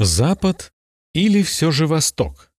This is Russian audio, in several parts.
Запад или все же Восток?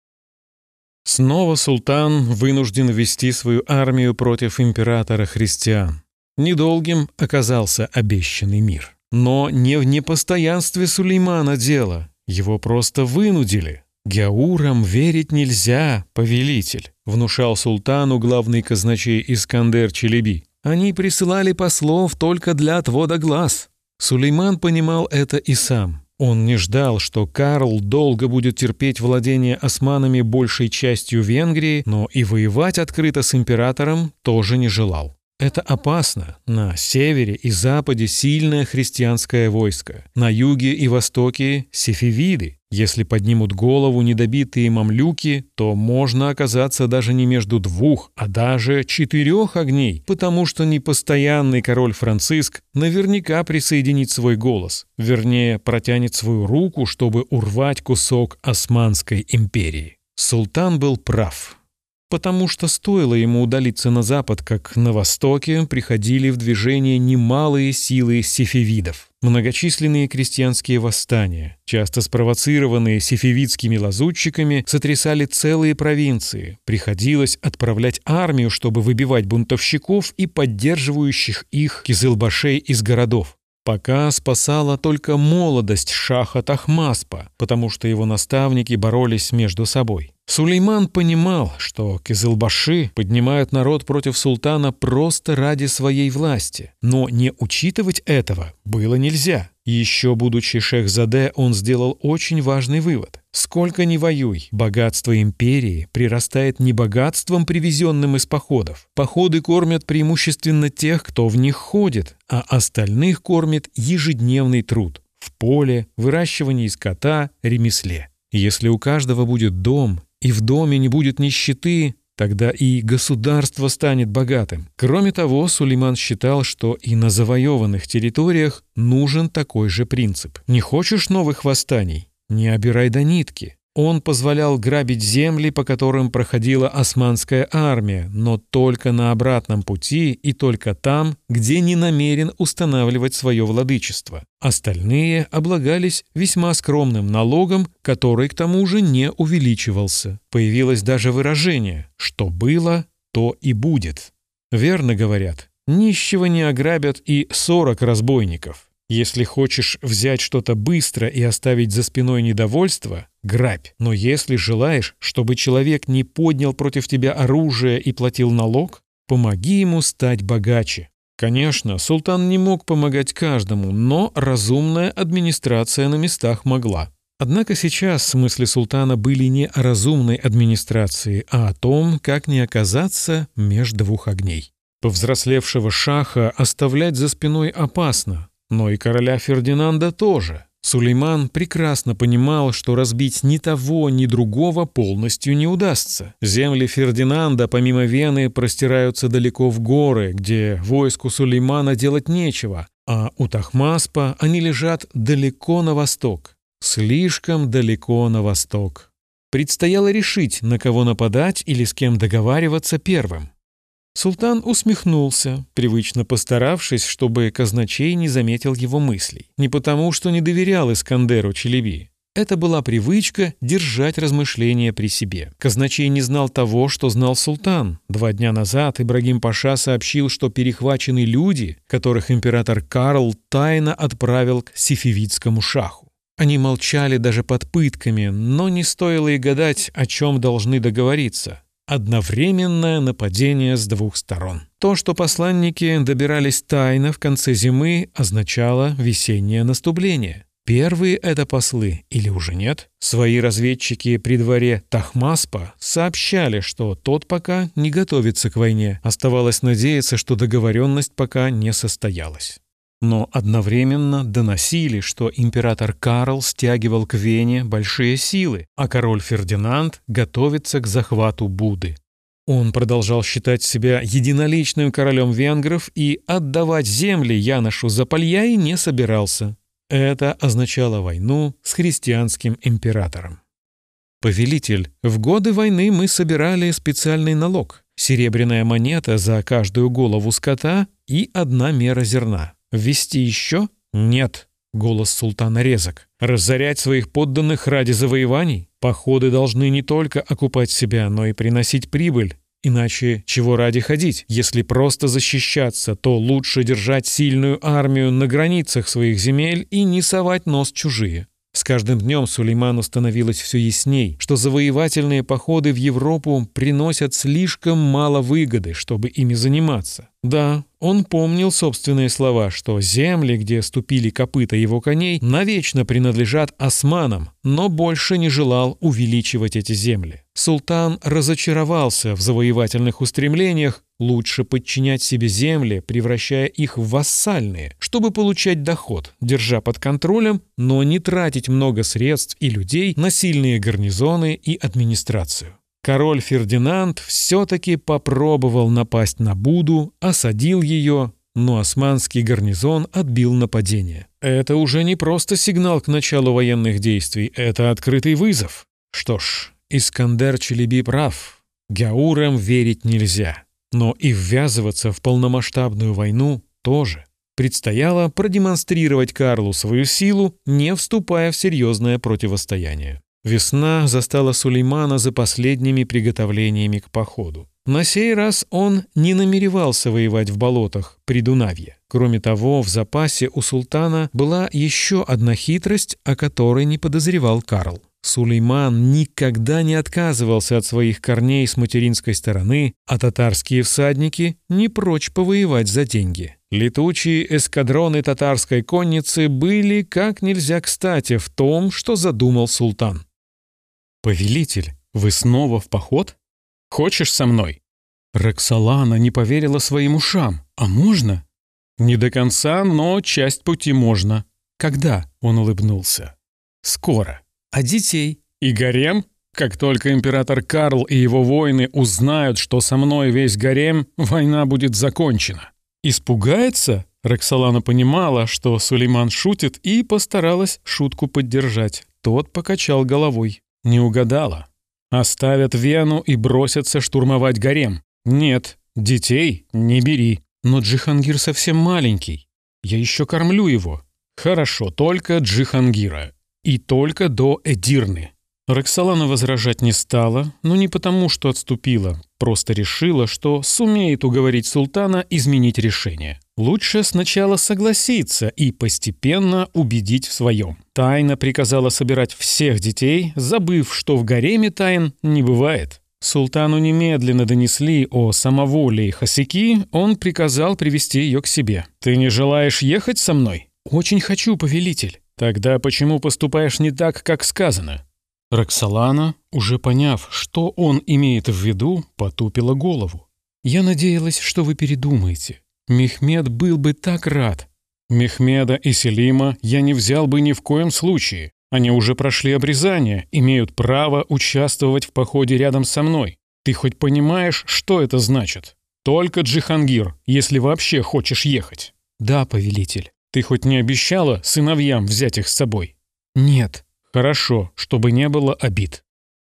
Снова султан вынужден вести свою армию против императора христиан. Недолгим оказался обещанный мир. Но не в непостоянстве Сулеймана дело, его просто вынудили. «Гяурам верить нельзя, повелитель», — внушал султану главный казначей Искандер Челеби. «Они присылали послов только для отвода глаз». Сулейман понимал это и сам. Он не ждал, что Карл долго будет терпеть владение османами большей частью Венгрии, но и воевать открыто с императором тоже не желал. Это опасно. На севере и западе сильное христианское войско. На юге и востоке – сефевиды. Если поднимут голову недобитые мамлюки, то можно оказаться даже не между двух, а даже четырех огней, потому что непостоянный король Франциск наверняка присоединит свой голос, вернее, протянет свою руку, чтобы урвать кусок Османской империи. Султан был прав потому что стоило ему удалиться на запад, как на востоке приходили в движение немалые силы сефевидов. Многочисленные крестьянские восстания, часто спровоцированные сефевидскими лазутчиками, сотрясали целые провинции. Приходилось отправлять армию, чтобы выбивать бунтовщиков и поддерживающих их кизылбашей из городов. Пока спасала только молодость шаха Тахмаспа, потому что его наставники боролись между собой. Сулейман понимал, что кизылбаши поднимают народ против султана просто ради своей власти, но не учитывать этого было нельзя. Еще будучи шехзаде, он сделал очень важный вывод. Сколько ни воюй, богатство империи прирастает не богатством, привезенным из походов. Походы кормят преимущественно тех, кто в них ходит, а остальных кормит ежедневный труд в поле, выращивании скота, ремесле. Если у каждого будет дом, и в доме не будет нищеты, тогда и государство станет богатым. Кроме того, Сулейман считал, что и на завоеванных территориях нужен такой же принцип. Не хочешь новых восстаний? Не обирай до нитки. Он позволял грабить земли, по которым проходила османская армия, но только на обратном пути и только там, где не намерен устанавливать свое владычество. Остальные облагались весьма скромным налогом, который к тому же не увеличивался. Появилось даже выражение «что было, то и будет». Верно говорят, нищего не ограбят и сорок разбойников. Если хочешь взять что-то быстро и оставить за спиной недовольство, грабь. Но если желаешь, чтобы человек не поднял против тебя оружие и платил налог, помоги ему стать богаче. Конечно, султан не мог помогать каждому, но разумная администрация на местах могла. Однако сейчас мысли султана были не о разумной администрации, а о том, как не оказаться между двух огней. Повзрослевшего шаха оставлять за спиной опасно, но и короля Фердинанда тоже. Сулейман прекрасно понимал, что разбить ни того, ни другого полностью не удастся. Земли Фердинанда, помимо Вены, простираются далеко в горы, где войску Сулеймана делать нечего, а у Тахмаспа они лежат далеко на восток. Слишком далеко на восток. Предстояло решить, на кого нападать или с кем договариваться первым. Султан усмехнулся, привычно постаравшись, чтобы казначей не заметил его мыслей. Не потому, что не доверял Искандеру Челеби. Это была привычка держать размышления при себе. Казначей не знал того, что знал султан. Два дня назад Ибрагим Паша сообщил, что перехвачены люди, которых император Карл тайно отправил к сифивидскому шаху. Они молчали даже под пытками, но не стоило и гадать, о чем должны договориться. Одновременное нападение с двух сторон. То, что посланники добирались тайно в конце зимы, означало весеннее наступление. Первые это послы или уже нет? Свои разведчики при дворе Тахмаспа сообщали, что тот пока не готовится к войне. Оставалось надеяться, что договоренность пока не состоялась но одновременно доносили, что император Карл стягивал к Вене большие силы, а король Фердинанд готовится к захвату Буды. Он продолжал считать себя единоличным королем венгров и отдавать земли Яношу Запальяи не собирался. Это означало войну с христианским императором. «Повелитель, в годы войны мы собирали специальный налог. Серебряная монета за каждую голову скота и одна мера зерна. Ввести еще? Нет. Голос султана резок. Разорять своих подданных ради завоеваний? Походы должны не только окупать себя, но и приносить прибыль. Иначе чего ради ходить? Если просто защищаться, то лучше держать сильную армию на границах своих земель и не совать нос чужие. С каждым днем Сулейману становилось все ясней, что завоевательные походы в Европу приносят слишком мало выгоды, чтобы ими заниматься. Да, он помнил собственные слова, что земли, где ступили копыта его коней, навечно принадлежат османам, но больше не желал увеличивать эти земли. Султан разочаровался в завоевательных устремлениях, лучше подчинять себе земли, превращая их в вассальные, чтобы получать доход, держа под контролем, но не тратить много средств и людей на сильные гарнизоны и администрацию. Король Фердинанд все-таки попробовал напасть на Буду, осадил ее, но османский гарнизон отбил нападение. Это уже не просто сигнал к началу военных действий, это открытый вызов. Что ж, Искандер Челеби прав. Гяурам верить нельзя. Но и ввязываться в полномасштабную войну тоже. Предстояло продемонстрировать Карлу свою силу, не вступая в серьезное противостояние. Весна застала Сулеймана за последними приготовлениями к походу. На сей раз он не намеревался воевать в болотах при Дунавье. Кроме того, в запасе у султана была еще одна хитрость, о которой не подозревал Карл. Сулейман никогда не отказывался от своих корней с материнской стороны, а татарские всадники не прочь повоевать за деньги. Летучие эскадроны татарской конницы были как нельзя кстати в том, что задумал султан. «Повелитель, вы снова в поход? Хочешь со мной?» Роксолана не поверила своим ушам. «А можно?» «Не до конца, но часть пути можно». «Когда?» — он улыбнулся. «Скоро. А детей?» «И гарем?» Как только император Карл и его воины узнают, что со мной весь гарем, война будет закончена. Испугается? Роксолана понимала, что Сулейман шутит, и постаралась шутку поддержать. Тот покачал головой. Не угадала. Оставят Вену и бросятся штурмовать гарем. Нет, детей не бери. Но Джихангир совсем маленький. Я еще кормлю его. Хорошо, только Джихангира. И только до Эдирны. Роксолана возражать не стала, но не потому, что отступила, просто решила, что сумеет уговорить султана изменить решение. Лучше сначала согласиться и постепенно убедить в своем. Тайна приказала собирать всех детей, забыв, что в гареме тайн не бывает. Султану немедленно донесли о самоволии Хасики, он приказал привести ее к себе. «Ты не желаешь ехать со мной?» «Очень хочу, повелитель». «Тогда почему поступаешь не так, как сказано?» Роксолана, уже поняв, что он имеет в виду, потупила голову. «Я надеялась, что вы передумаете. Мехмед был бы так рад». «Мехмеда и Селима я не взял бы ни в коем случае. Они уже прошли обрезание, имеют право участвовать в походе рядом со мной. Ты хоть понимаешь, что это значит? Только Джихангир, если вообще хочешь ехать». «Да, повелитель». «Ты хоть не обещала сыновьям взять их с собой?» «Нет». Хорошо, чтобы не было обид.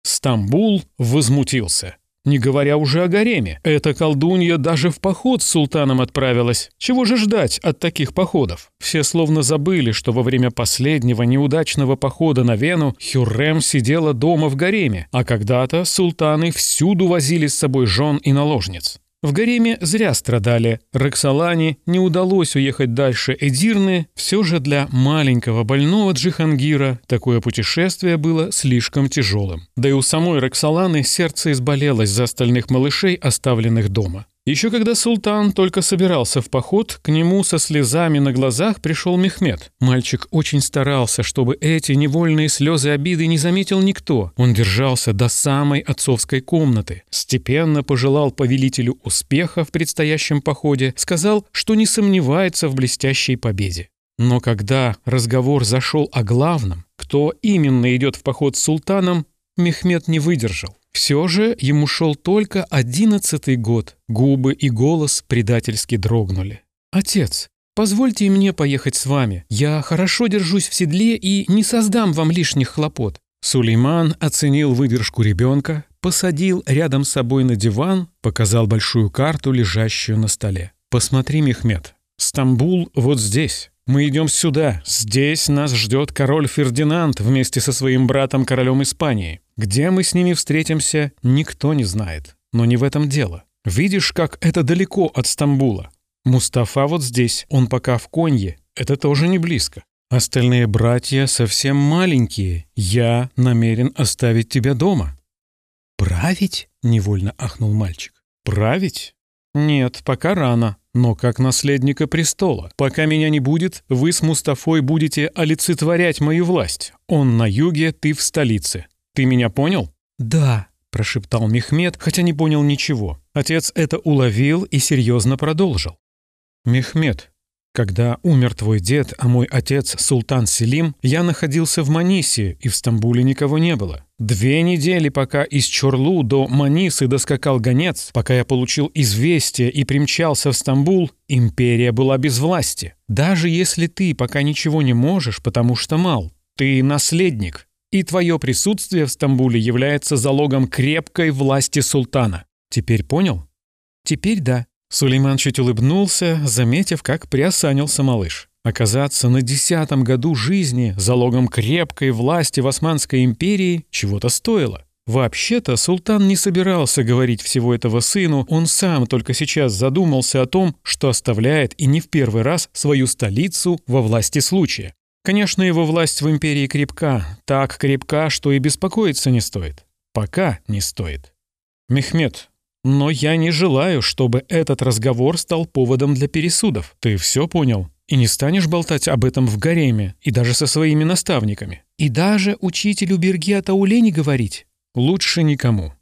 Стамбул возмутился. Не говоря уже о гареме. Эта колдунья даже в поход с султаном отправилась. Чего же ждать от таких походов? Все словно забыли, что во время последнего неудачного похода на Вену Хюррем сидела дома в гареме, а когда-то султаны всюду возили с собой жен и наложниц. В гареме зря страдали. Роксолане не удалось уехать дальше Эдирны. Все же для маленького больного Джихангира такое путешествие было слишком тяжелым. Да и у самой Роксоланы сердце изболелось за остальных малышей, оставленных дома. Еще когда султан только собирался в поход, к нему со слезами на глазах пришел Мехмед. Мальчик очень старался, чтобы эти невольные слезы обиды не заметил никто. Он держался до самой отцовской комнаты, степенно пожелал повелителю успеха в предстоящем походе, сказал, что не сомневается в блестящей победе. Но когда разговор зашел о главном, кто именно идет в поход с султаном, Мехмед не выдержал. Все же ему шел только одиннадцатый год. Губы и голос предательски дрогнули. «Отец, позвольте мне поехать с вами. Я хорошо держусь в седле и не создам вам лишних хлопот». Сулейман оценил выдержку ребенка, посадил рядом с собой на диван, показал большую карту, лежащую на столе. «Посмотри, Мехмед, Стамбул вот здесь. Мы идем сюда. Здесь нас ждет король Фердинанд вместе со своим братом королем Испании. Где мы с ними встретимся, никто не знает. Но не в этом дело. Видишь, как это далеко от Стамбула. Мустафа вот здесь, он пока в Конье. Это тоже не близко. Остальные братья совсем маленькие. Я намерен оставить тебя дома». «Править?» — невольно ахнул мальчик. «Править? Нет, пока рано. Но как наследника престола. Пока меня не будет, вы с Мустафой будете олицетворять мою власть. Он на юге, ты в столице. Ты меня понял?» «Да», — прошептал Мехмед, хотя не понял ничего. Отец это уловил и серьезно продолжил. «Мехмед, когда умер твой дед, а мой отец Султан Селим, я находился в Манисе, и в Стамбуле никого не было. Две недели, пока из Чорлу до Манисы доскакал гонец, пока я получил известие и примчался в Стамбул, империя была без власти. Даже если ты пока ничего не можешь, потому что мал, ты наследник, и твое присутствие в Стамбуле является залогом крепкой власти султана. Теперь понял? Теперь да. Сулейман чуть улыбнулся, заметив, как приосанился малыш. Оказаться на десятом году жизни залогом крепкой власти в Османской империи чего-то стоило. Вообще-то султан не собирался говорить всего этого сыну, он сам только сейчас задумался о том, что оставляет и не в первый раз свою столицу во власти случая. Конечно, его власть в империи крепка, так крепка, что и беспокоиться не стоит. Пока не стоит. «Мехмед, но я не желаю, чтобы этот разговор стал поводом для пересудов. Ты все понял? И не станешь болтать об этом в гареме и даже со своими наставниками. И даже учителю Бергия Тауле не говорить? Лучше никому.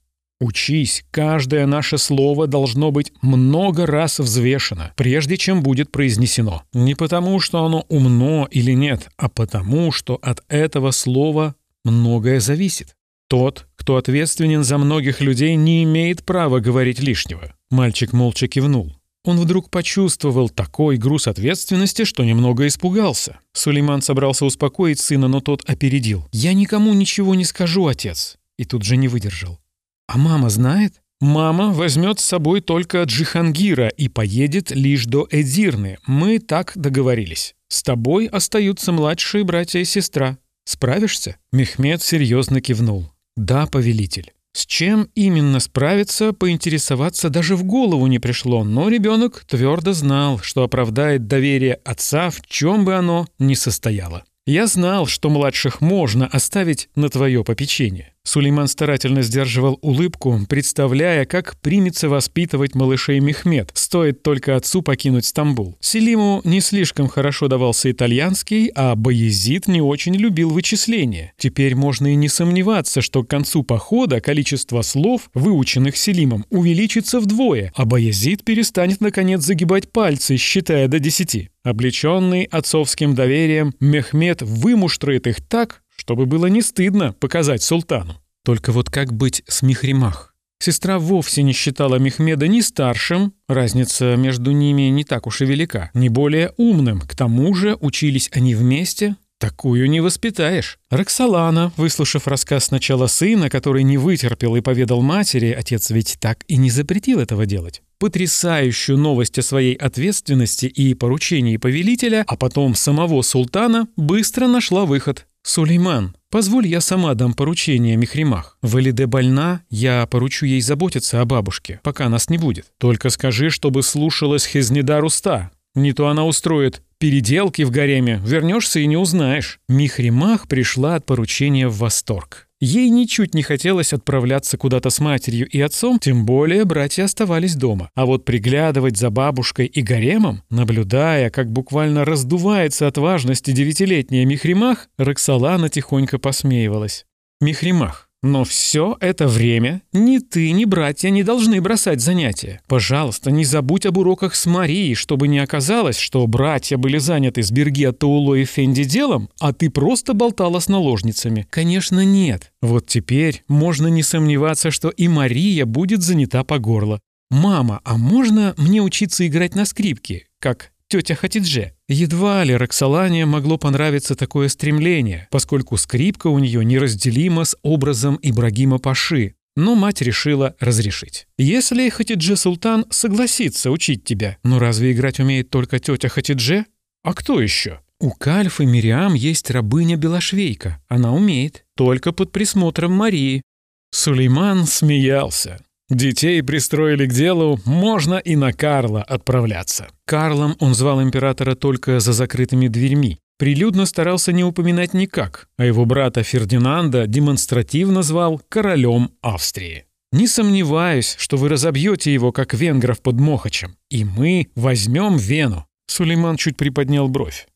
Учись, каждое наше слово должно быть много раз взвешено, прежде чем будет произнесено. Не потому, что оно умно или нет, а потому, что от этого слова многое зависит. Тот, кто ответственен за многих людей, не имеет права говорить лишнего. Мальчик молча кивнул. Он вдруг почувствовал такой груз ответственности, что немного испугался. Сулейман собрался успокоить сына, но тот опередил. «Я никому ничего не скажу, отец!» И тут же не выдержал. «А мама знает?» «Мама возьмет с собой только Джихангира и поедет лишь до Эдирны. Мы так договорились. С тобой остаются младшие братья и сестра. Справишься?» Мехмед серьезно кивнул. «Да, повелитель». С чем именно справиться, поинтересоваться даже в голову не пришло, но ребенок твердо знал, что оправдает доверие отца, в чем бы оно ни состояло. Я знал, что младших можно оставить на твое попечение. Сулейман старательно сдерживал улыбку, представляя, как примется воспитывать малышей Мехмед, стоит только отцу покинуть Стамбул. Селиму не слишком хорошо давался итальянский, а Баязид не очень любил вычисления. Теперь можно и не сомневаться, что к концу похода количество слов, выученных Селимом, увеличится вдвое, а Баязид перестанет наконец загибать пальцы, считая до десяти. Облеченный отцовским доверием, Мехмед вымуштрует их так, чтобы было не стыдно показать султану. Только вот как быть с Михримах? Сестра вовсе не считала Мехмеда ни старшим, разница между ними не так уж и велика, ни более умным. К тому же учились они вместе, Такую не воспитаешь. Роксолана, выслушав рассказ сначала сына, который не вытерпел и поведал матери, отец ведь так и не запретил этого делать, потрясающую новость о своей ответственности и поручении повелителя, а потом самого султана, быстро нашла выход. «Сулейман, позволь я сама дам поручение Мехримах. Валиде больна, я поручу ей заботиться о бабушке, пока нас не будет. Только скажи, чтобы слушалась Хезнедар уста. Не то она устроит переделки в гареме, вернешься и не узнаешь». Михримах пришла от поручения в восторг. Ей ничуть не хотелось отправляться куда-то с матерью и отцом, тем более братья оставались дома. А вот приглядывать за бабушкой и гаремом, наблюдая, как буквально раздувается от важности девятилетняя Михримах, Роксолана тихонько посмеивалась. Михримах, но все это время ни ты, ни братья не должны бросать занятия. Пожалуйста, не забудь об уроках с Марией, чтобы не оказалось, что братья были заняты с Бергия Тауло и Фенди делом, а ты просто болтала с наложницами. Конечно, нет. Вот теперь можно не сомневаться, что и Мария будет занята по горло. «Мама, а можно мне учиться играть на скрипке, как тетя Хатидже. Едва ли Роксолане могло понравиться такое стремление, поскольку скрипка у нее неразделима с образом Ибрагима Паши, но мать решила разрешить. «Если Хатидже Султан согласится учить тебя, ну разве играть умеет только тетя Хатидже? А кто еще? У Кальфы Мириам есть рабыня Белошвейка. Она умеет, только под присмотром Марии. Сулейман смеялся. Детей пристроили к делу, можно и на Карла отправляться. Карлом он звал императора только за закрытыми дверьми. Прилюдно старался не упоминать никак, а его брата Фердинанда демонстративно звал королем Австрии. Не сомневаюсь, что вы разобьете его, как венгров под Мохачем, и мы возьмем Вену. Сулейман чуть приподнял бровь.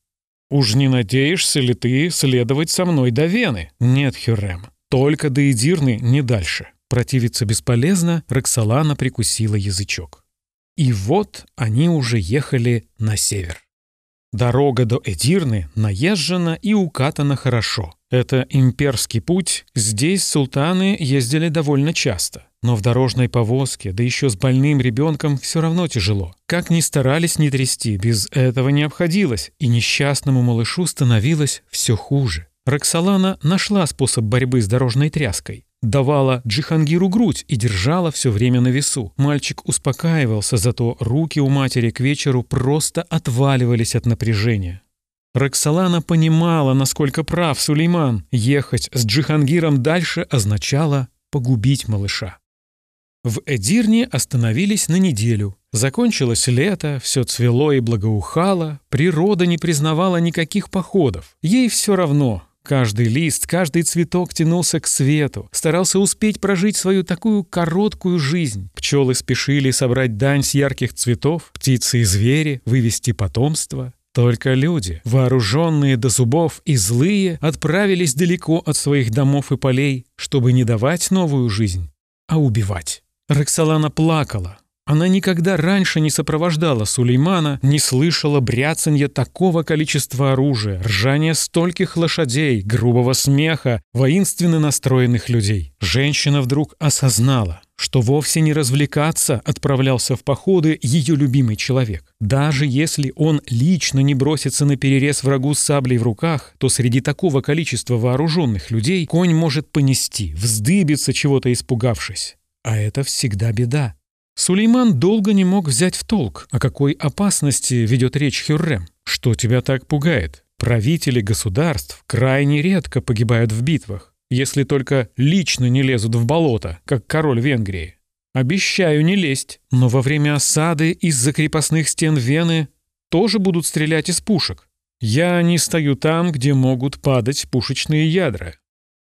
«Уж не надеешься ли ты следовать со мной до Вены?» «Нет, Хюррем, только до Эдирны, не дальше». Противиться бесполезно, Роксолана прикусила язычок. И вот они уже ехали на север. Дорога до Эдирны наезжена и укатана хорошо. Это имперский путь, здесь султаны ездили довольно часто. Но в дорожной повозке, да еще с больным ребенком, все равно тяжело. Как ни старались не трясти, без этого не обходилось, и несчастному малышу становилось все хуже. Роксолана нашла способ борьбы с дорожной тряской. Давала Джихангиру грудь и держала все время на весу. Мальчик успокаивался, зато руки у матери к вечеру просто отваливались от напряжения. Роксолана понимала, насколько прав Сулейман. Ехать с Джихангиром дальше означало погубить малыша. В Эдирне остановились на неделю. Закончилось лето, все цвело и благоухало, природа не признавала никаких походов. Ей все равно, Каждый лист, каждый цветок тянулся к свету, старался успеть прожить свою такую короткую жизнь. Пчелы спешили собрать дань с ярких цветов, птицы и звери, вывести потомство. Только люди, вооруженные до зубов и злые, отправились далеко от своих домов и полей, чтобы не давать новую жизнь, а убивать. Роксолана плакала, она никогда раньше не сопровождала Сулеймана, не слышала бряцанья такого количества оружия, ржания стольких лошадей, грубого смеха, воинственно настроенных людей. Женщина вдруг осознала, что вовсе не развлекаться отправлялся в походы ее любимый человек. Даже если он лично не бросится на перерез врагу с саблей в руках, то среди такого количества вооруженных людей конь может понести, вздыбиться чего-то испугавшись. А это всегда беда. Сулейман долго не мог взять в толк, о какой опасности ведет речь Хюррем. Что тебя так пугает? Правители государств крайне редко погибают в битвах, если только лично не лезут в болото, как король Венгрии. Обещаю не лезть, но во время осады из-за крепостных стен Вены тоже будут стрелять из пушек. Я не стою там, где могут падать пушечные ядра.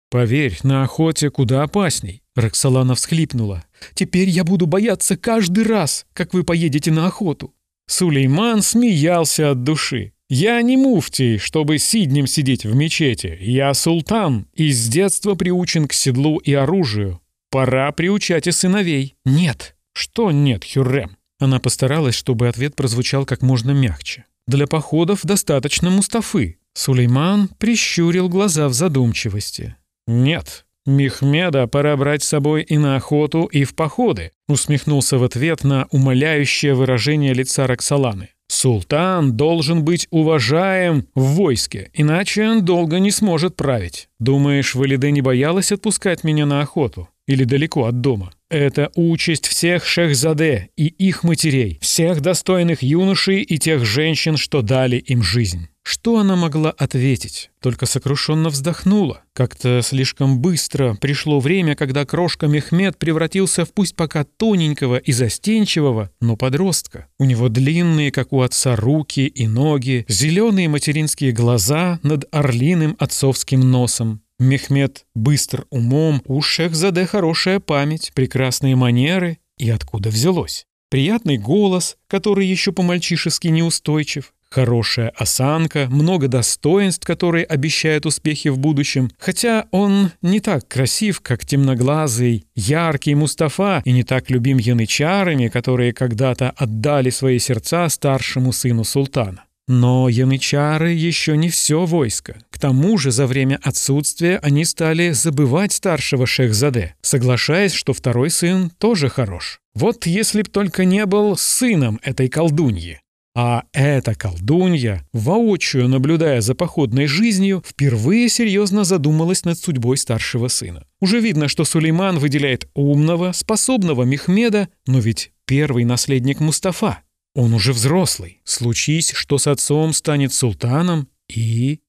Поверь, на охоте куда опасней. Роксолана всхлипнула. «Теперь я буду бояться каждый раз, как вы поедете на охоту». Сулейман смеялся от души. «Я не муфтий, чтобы сиднем сидеть в мечети. Я султан и с детства приучен к седлу и оружию. Пора приучать и сыновей». «Нет». «Что нет, Хюррем?» Она постаралась, чтобы ответ прозвучал как можно мягче. «Для походов достаточно Мустафы». Сулейман прищурил глаза в задумчивости. «Нет, «Мехмеда пора брать с собой и на охоту, и в походы», усмехнулся в ответ на умоляющее выражение лица Роксоланы. «Султан должен быть уважаем в войске, иначе он долго не сможет править. Думаешь, Валиде не боялась отпускать меня на охоту? Или далеко от дома? Это участь всех шехзаде и их матерей, всех достойных юношей и тех женщин, что дали им жизнь». Что она могла ответить? Только сокрушенно вздохнула. Как-то слишком быстро пришло время, когда крошка Мехмед превратился в пусть пока тоненького и застенчивого, но подростка. У него длинные, как у отца, руки и ноги, зеленые материнские глаза над орлиным отцовским носом. Мехмед быстр умом, у Шехзаде хорошая память, прекрасные манеры. И откуда взялось? Приятный голос, который еще по-мальчишески неустойчив, Хорошая осанка, много достоинств, которые обещают успехи в будущем. Хотя он не так красив, как темноглазый, яркий Мустафа и не так любим янычарами, которые когда-то отдали свои сердца старшему сыну султана. Но янычары еще не все войско. К тому же за время отсутствия они стали забывать старшего шехзаде, соглашаясь, что второй сын тоже хорош. Вот если б только не был сыном этой колдуньи. А эта колдунья, воочию наблюдая за походной жизнью, впервые серьезно задумалась над судьбой старшего сына. Уже видно, что Сулейман выделяет умного, способного Мехмеда, но ведь первый наследник Мустафа. Он уже взрослый. Случись, что с отцом станет султаном, и...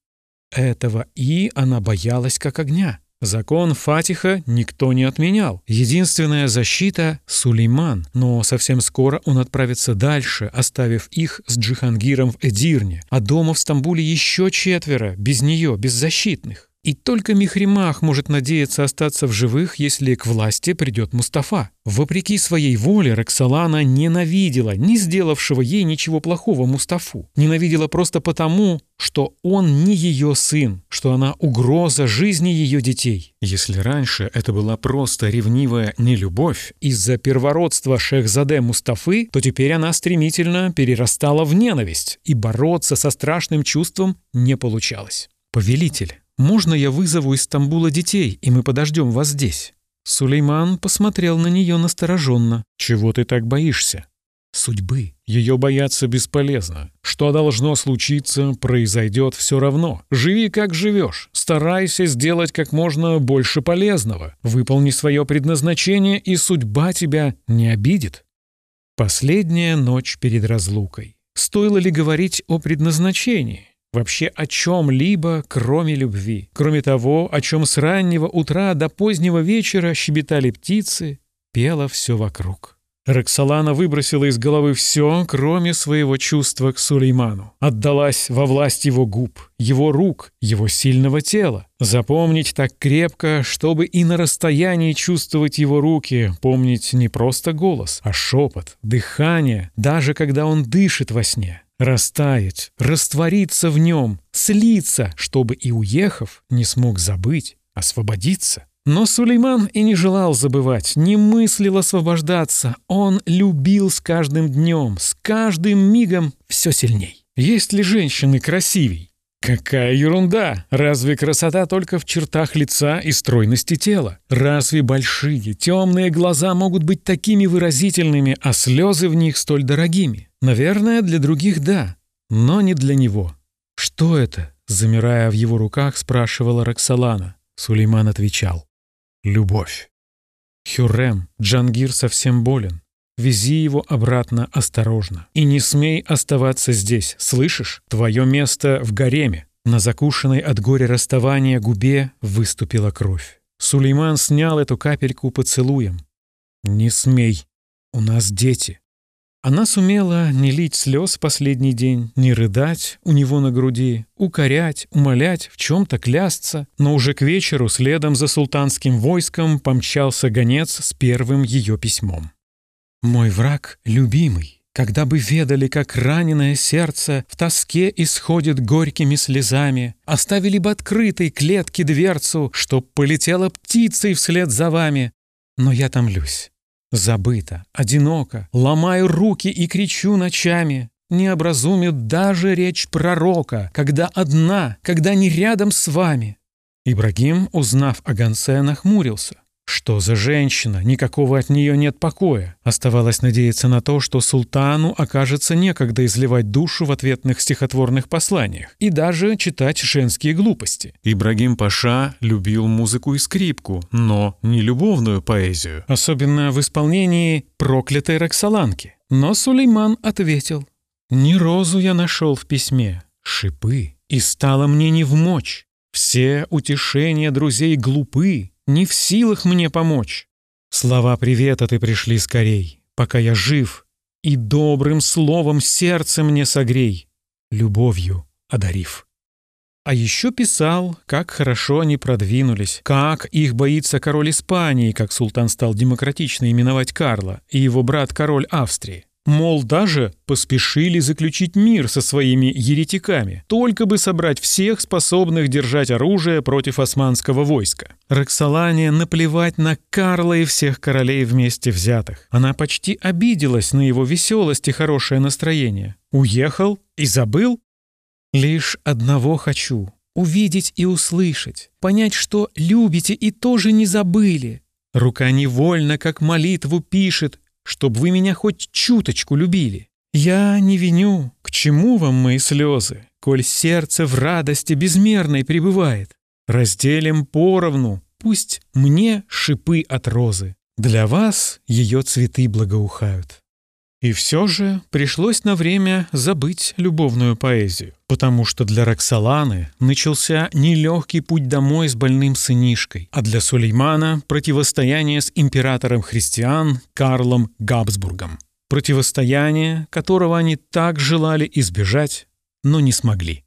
Этого «и» она боялась как огня. Закон Фатиха никто не отменял. Единственная защита — Сулейман, но совсем скоро он отправится дальше, оставив их с Джихангиром в Эдирне, а дома в Стамбуле еще четверо, без нее, беззащитных. И только Михримах может надеяться остаться в живых, если к власти придет Мустафа. Вопреки своей воле Роксолана ненавидела не сделавшего ей ничего плохого Мустафу. Ненавидела просто потому, что он не ее сын, что она угроза жизни ее детей. Если раньше это была просто ревнивая нелюбовь из-за первородства Шехзаде Мустафы, то теперь она стремительно перерастала в ненависть, и бороться со страшным чувством не получалось. «Повелитель, «Можно я вызову из Стамбула детей, и мы подождем вас здесь?» Сулейман посмотрел на нее настороженно. «Чего ты так боишься?» «Судьбы. Ее бояться бесполезно. Что должно случиться, произойдет все равно. Живи, как живешь. Старайся сделать как можно больше полезного. Выполни свое предназначение, и судьба тебя не обидит». Последняя ночь перед разлукой. Стоило ли говорить о предназначении? Вообще о чем-либо, кроме любви, кроме того, о чем с раннего утра до позднего вечера щебетали птицы, пело все вокруг. Роксолана выбросила из головы все, кроме своего чувства к Сулейману. Отдалась во власть его губ, его рук, его сильного тела. Запомнить так крепко, чтобы и на расстоянии чувствовать его руки, помнить не просто голос, а шепот, дыхание, даже когда он дышит во сне растаять, раствориться в нем, слиться, чтобы и уехав, не смог забыть, освободиться. Но Сулейман и не желал забывать, не мыслил освобождаться. Он любил с каждым днем, с каждым мигом все сильней. Есть ли женщины красивей? Какая ерунда! Разве красота только в чертах лица и стройности тела? Разве большие темные глаза могут быть такими выразительными, а слезы в них столь дорогими? Наверное, для других да, но не для него. «Что это?» — замирая в его руках, спрашивала Роксолана. Сулейман отвечал. «Любовь». «Хюррем, Джангир совсем болен. Вези его обратно осторожно. И не смей оставаться здесь, слышишь? Твое место в гареме». На закушенной от горя расставания губе выступила кровь. Сулейман снял эту капельку поцелуем. «Не смей. У нас дети. Она сумела не лить слез последний день, не рыдать у него на груди, укорять, умолять, в чем-то клясться, но уже к вечеру следом за султанским войском помчался гонец с первым ее письмом. «Мой враг любимый, когда бы ведали, как раненое сердце в тоске исходит горькими слезами, оставили бы открытой клетки дверцу, чтоб полетела птицей вслед за вами. Но я томлюсь. Забыто, одиноко, ломаю руки и кричу ночами. Не образумит даже речь пророка, когда одна, когда не рядом с вами. Ибрагим, узнав о гонце, нахмурился. Что за женщина? Никакого от нее нет покоя. Оставалось надеяться на то, что султану окажется некогда изливать душу в ответных стихотворных посланиях и даже читать женские глупости. Ибрагим Паша любил музыку и скрипку, но не любовную поэзию, особенно в исполнении проклятой Роксоланки. Но Сулейман ответил, «Не розу я нашел в письме, шипы, и стало мне не в мочь. Все утешения друзей глупы, не в силах мне помочь. Слова привета ты пришли скорей, пока я жив, и добрым словом сердце мне согрей, любовью одарив. А еще писал, как хорошо они продвинулись, как их боится король Испании, как султан стал демократично именовать Карла, и его брат король Австрии. Мол, даже поспешили заключить мир со своими еретиками, только бы собрать всех способных держать оружие против османского войска. Роксолане наплевать на Карла и всех королей вместе взятых. Она почти обиделась на его веселость и хорошее настроение. Уехал и забыл? Лишь одного хочу — увидеть и услышать, понять, что любите и тоже не забыли. Рука невольно, как молитву, пишет чтобы вы меня хоть чуточку любили. Я не виню, к чему вам мои слезы, коль сердце в радости безмерной пребывает. Разделим поровну, пусть мне шипы от розы, для вас ее цветы благоухают. И все же пришлось на время забыть любовную поэзию, потому что для Роксоланы начался нелегкий путь домой с больным сынишкой, а для Сулеймана — противостояние с императором христиан Карлом Габсбургом. Противостояние, которого они так желали избежать, но не смогли.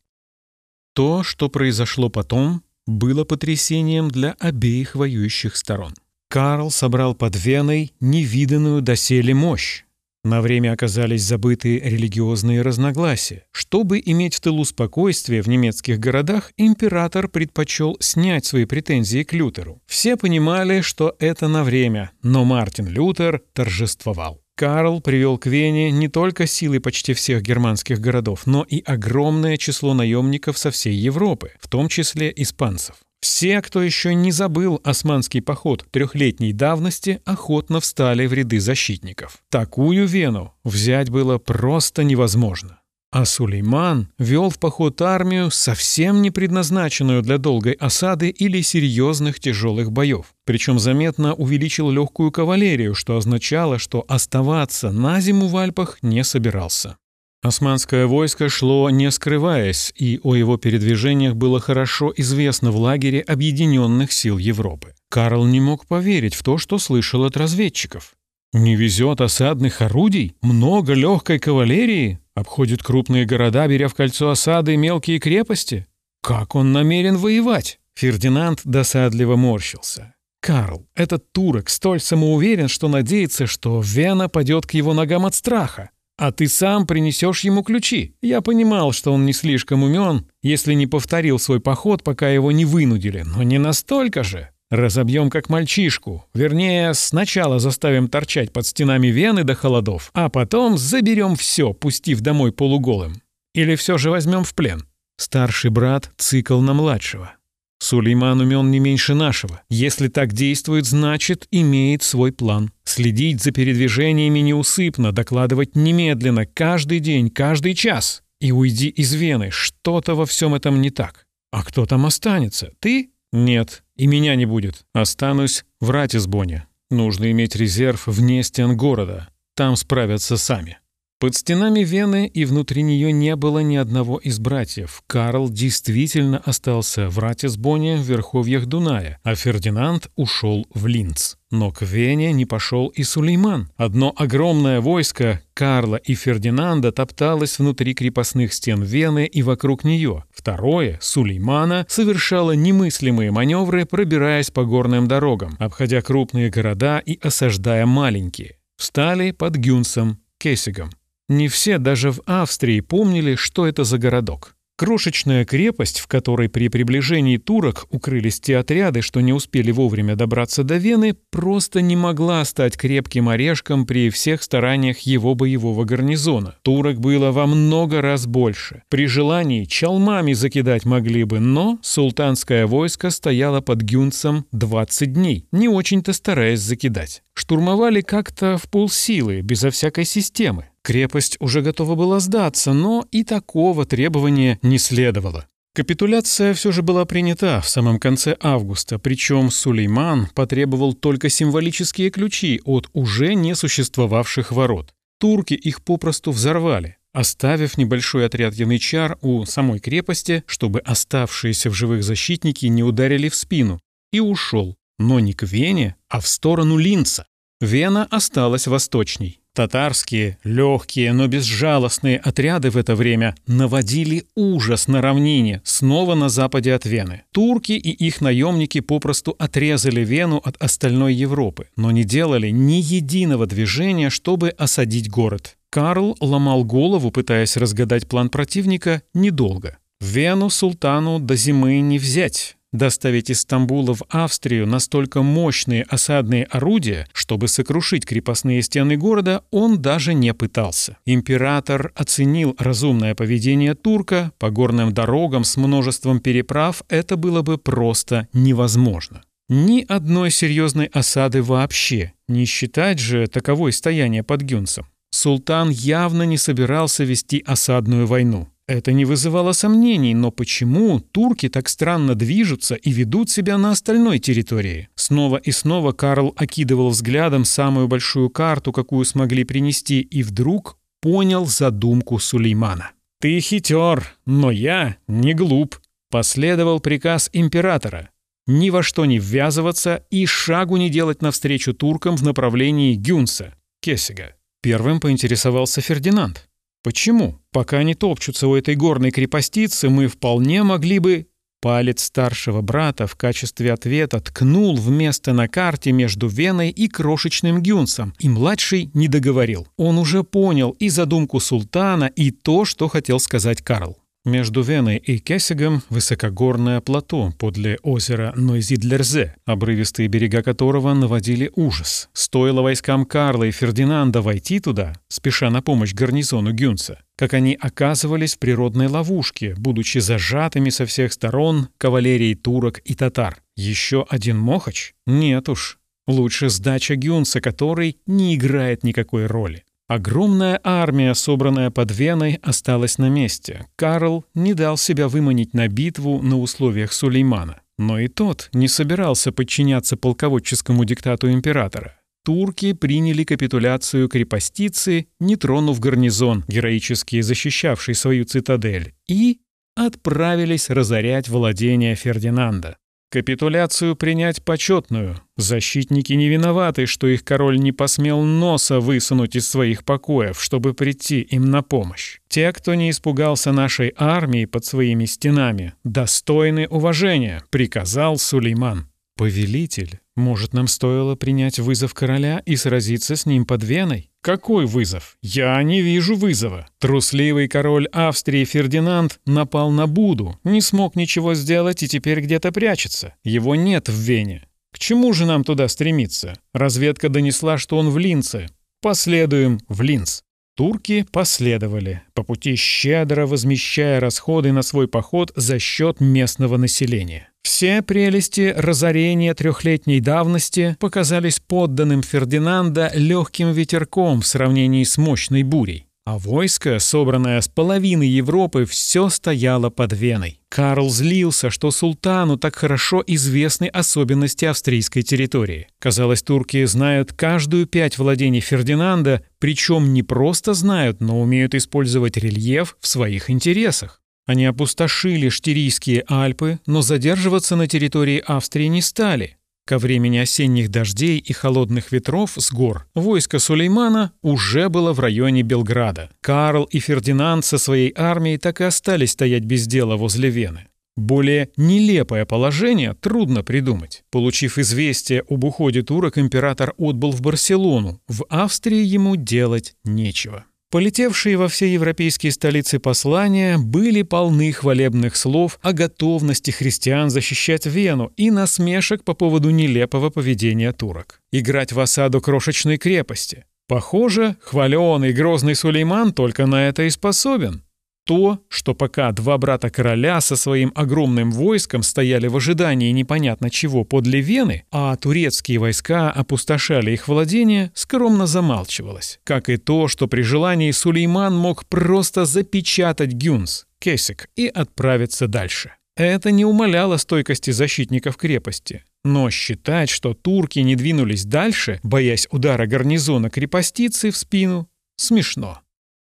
То, что произошло потом, было потрясением для обеих воюющих сторон. Карл собрал под Веной невиданную доселе мощь, на время оказались забыты религиозные разногласия. Чтобы иметь в тылу спокойствие в немецких городах, император предпочел снять свои претензии к Лютеру. Все понимали, что это на время, но Мартин Лютер торжествовал. Карл привел к Вене не только силы почти всех германских городов, но и огромное число наемников со всей Европы, в том числе испанцев. Все, кто еще не забыл османский поход трехлетней давности, охотно встали в ряды защитников. Такую Вену взять было просто невозможно. А Сулейман вел в поход армию, совсем не предназначенную для долгой осады или серьезных тяжелых боев. Причем заметно увеличил легкую кавалерию, что означало, что оставаться на зиму в Альпах не собирался. Османское войско шло не скрываясь, и о его передвижениях было хорошо известно в лагере Объединенных сил Европы. Карл не мог поверить в то, что слышал от разведчиков. Не везет осадных орудий, много легкой кавалерии, обходит крупные города, беря в кольцо осады мелкие крепости. Как он намерен воевать? Фердинанд досадливо морщился. Карл, этот турок столь самоуверен, что надеется, что Вена падет к его ногам от страха а ты сам принесешь ему ключи. Я понимал, что он не слишком умен, если не повторил свой поход, пока его не вынудили, но не настолько же. Разобьем как мальчишку. Вернее, сначала заставим торчать под стенами Вены до холодов, а потом заберем все, пустив домой полуголым. Или все же возьмем в плен. Старший брат цикл на младшего. Сулейман умен не меньше нашего. Если так действует, значит, имеет свой план. Следить за передвижениями неусыпно, докладывать немедленно, каждый день, каждый час. И уйди из Вены, что-то во всем этом не так. А кто там останется? Ты? Нет, и меня не будет. Останусь в Ратисбоне. Нужно иметь резерв вне стен города. Там справятся сами. Под стенами Вены и внутри нее не было ни одного из братьев. Карл действительно остался в Ратисбоне в верховьях Дуная, а Фердинанд ушел в Линц. Но к Вене не пошел и Сулейман. Одно огромное войско Карла и Фердинанда топталось внутри крепостных стен Вены и вокруг нее. Второе, Сулеймана, совершало немыслимые маневры, пробираясь по горным дорогам, обходя крупные города и осаждая маленькие. Встали под Гюнсом, Кессигом. Не все даже в Австрии помнили, что это за городок. Крошечная крепость, в которой при приближении турок укрылись те отряды, что не успели вовремя добраться до Вены, просто не могла стать крепким орешком при всех стараниях его боевого гарнизона. Турок было во много раз больше. При желании чалмами закидать могли бы, но султанское войско стояло под Гюнцем 20 дней, не очень-то стараясь закидать. Штурмовали как-то в полсилы, безо всякой системы. Крепость уже готова была сдаться, но и такого требования не следовало. Капитуляция все же была принята в самом конце августа, причем Сулейман потребовал только символические ключи от уже не существовавших ворот. Турки их попросту взорвали, оставив небольшой отряд янычар у самой крепости, чтобы оставшиеся в живых защитники не ударили в спину, и ушел, но не к Вене, а в сторону Линца. Вена осталась восточней. Татарские, легкие, но безжалостные отряды в это время наводили ужас на равнине, снова на западе от Вены. Турки и их наемники попросту отрезали Вену от остальной Европы, но не делали ни единого движения, чтобы осадить город. Карл ломал голову, пытаясь разгадать план противника, недолго. Вену султану до зимы не взять. Доставить из Стамбула в Австрию настолько мощные осадные орудия, чтобы сокрушить крепостные стены города, он даже не пытался. Император оценил разумное поведение турка, по горным дорогам с множеством переправ это было бы просто невозможно. Ни одной серьезной осады вообще, не считать же таковой стояние под Гюнсом. Султан явно не собирался вести осадную войну. Это не вызывало сомнений, но почему турки так странно движутся и ведут себя на остальной территории? Снова и снова Карл окидывал взглядом самую большую карту, какую смогли принести, и вдруг понял задумку Сулеймана. «Ты хитер, но я не глуп», — последовал приказ императора. Ни во что не ввязываться и шагу не делать навстречу туркам в направлении Гюнса, Кессига. Первым поинтересовался Фердинанд. Почему? Пока они топчутся у этой горной крепостицы, мы вполне могли бы... Палец старшего брата в качестве ответа ткнул в место на карте между Веной и крошечным Гюнсом, и младший не договорил. Он уже понял и задумку султана, и то, что хотел сказать Карл. Между Веной и Кессигом высокогорное плато подле озера Нойзидлерзе, обрывистые берега которого наводили ужас. Стоило войскам Карла и Фердинанда войти туда, спеша на помощь гарнизону Гюнца, как они оказывались в природной ловушке, будучи зажатыми со всех сторон кавалерией турок и татар. Еще один Мохач? Нет уж. Лучше сдача Гюнца, который не играет никакой роли. Огромная армия, собранная под Веной, осталась на месте. Карл не дал себя выманить на битву на условиях Сулеймана. Но и тот не собирался подчиняться полководческому диктату императора. Турки приняли капитуляцию крепостицы, не тронув гарнизон, героически защищавший свою цитадель, и отправились разорять владения Фердинанда. Капитуляцию принять почетную. Защитники не виноваты, что их король не посмел носа высунуть из своих покоев, чтобы прийти им на помощь. Те, кто не испугался нашей армии под своими стенами, достойны уважения, приказал Сулейман. Повелитель, может, нам стоило принять вызов короля и сразиться с ним под Веной? Какой вызов? Я не вижу вызова. Трусливый король Австрии Фердинанд напал на Буду, не смог ничего сделать и теперь где-то прячется. Его нет в Вене. К чему же нам туда стремиться? Разведка донесла, что он в Линце. Последуем в Линц. Турки последовали, по пути щедро возмещая расходы на свой поход за счет местного населения. Все прелести разорения трехлетней давности показались подданным Фердинанда легким ветерком в сравнении с мощной бурей. А войско, собранное с половины Европы, все стояло под Веной. Карл злился, что султану так хорошо известны особенности австрийской территории. Казалось, турки знают каждую пять владений Фердинанда, причем не просто знают, но умеют использовать рельеф в своих интересах. Они опустошили Штирийские Альпы, но задерживаться на территории Австрии не стали. Ко времени осенних дождей и холодных ветров с гор войско Сулеймана уже было в районе Белграда. Карл и Фердинанд со своей армией так и остались стоять без дела возле Вены. Более нелепое положение трудно придумать. Получив известие об уходе турок, император отбыл в Барселону. В Австрии ему делать нечего. Полетевшие во все европейские столицы послания были полны хвалебных слов о готовности христиан защищать Вену и насмешек по поводу нелепого поведения турок. Играть в осаду крошечной крепости. Похоже, хваленый грозный Сулейман только на это и способен то, что пока два брата короля со своим огромным войском стояли в ожидании непонятно чего подле Вены, а турецкие войска опустошали их владения, скромно замалчивалось. Как и то, что при желании Сулейман мог просто запечатать Гюнс, Кесик, и отправиться дальше. Это не умаляло стойкости защитников крепости. Но считать, что турки не двинулись дальше, боясь удара гарнизона крепостицы в спину, смешно.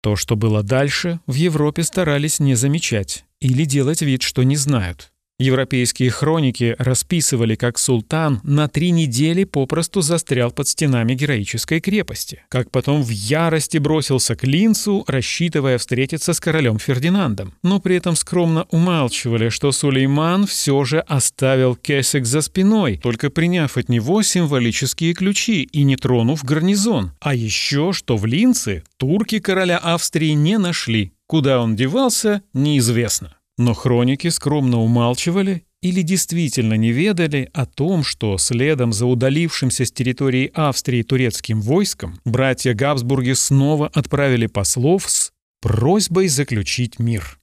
То, что было дальше, в Европе старались не замечать или делать вид, что не знают. Европейские хроники расписывали, как султан на три недели попросту застрял под стенами героической крепости, как потом в ярости бросился к Линцу, рассчитывая встретиться с королем Фердинандом, но при этом скромно умалчивали, что Сулейман все же оставил Кесик за спиной, только приняв от него символические ключи и не тронув гарнизон, а еще что в Линце турки короля Австрии не нашли, куда он девался, неизвестно. Но хроники скромно умалчивали или действительно не ведали о том, что следом за удалившимся с территории Австрии турецким войском братья Габсбурги снова отправили послов с просьбой заключить мир.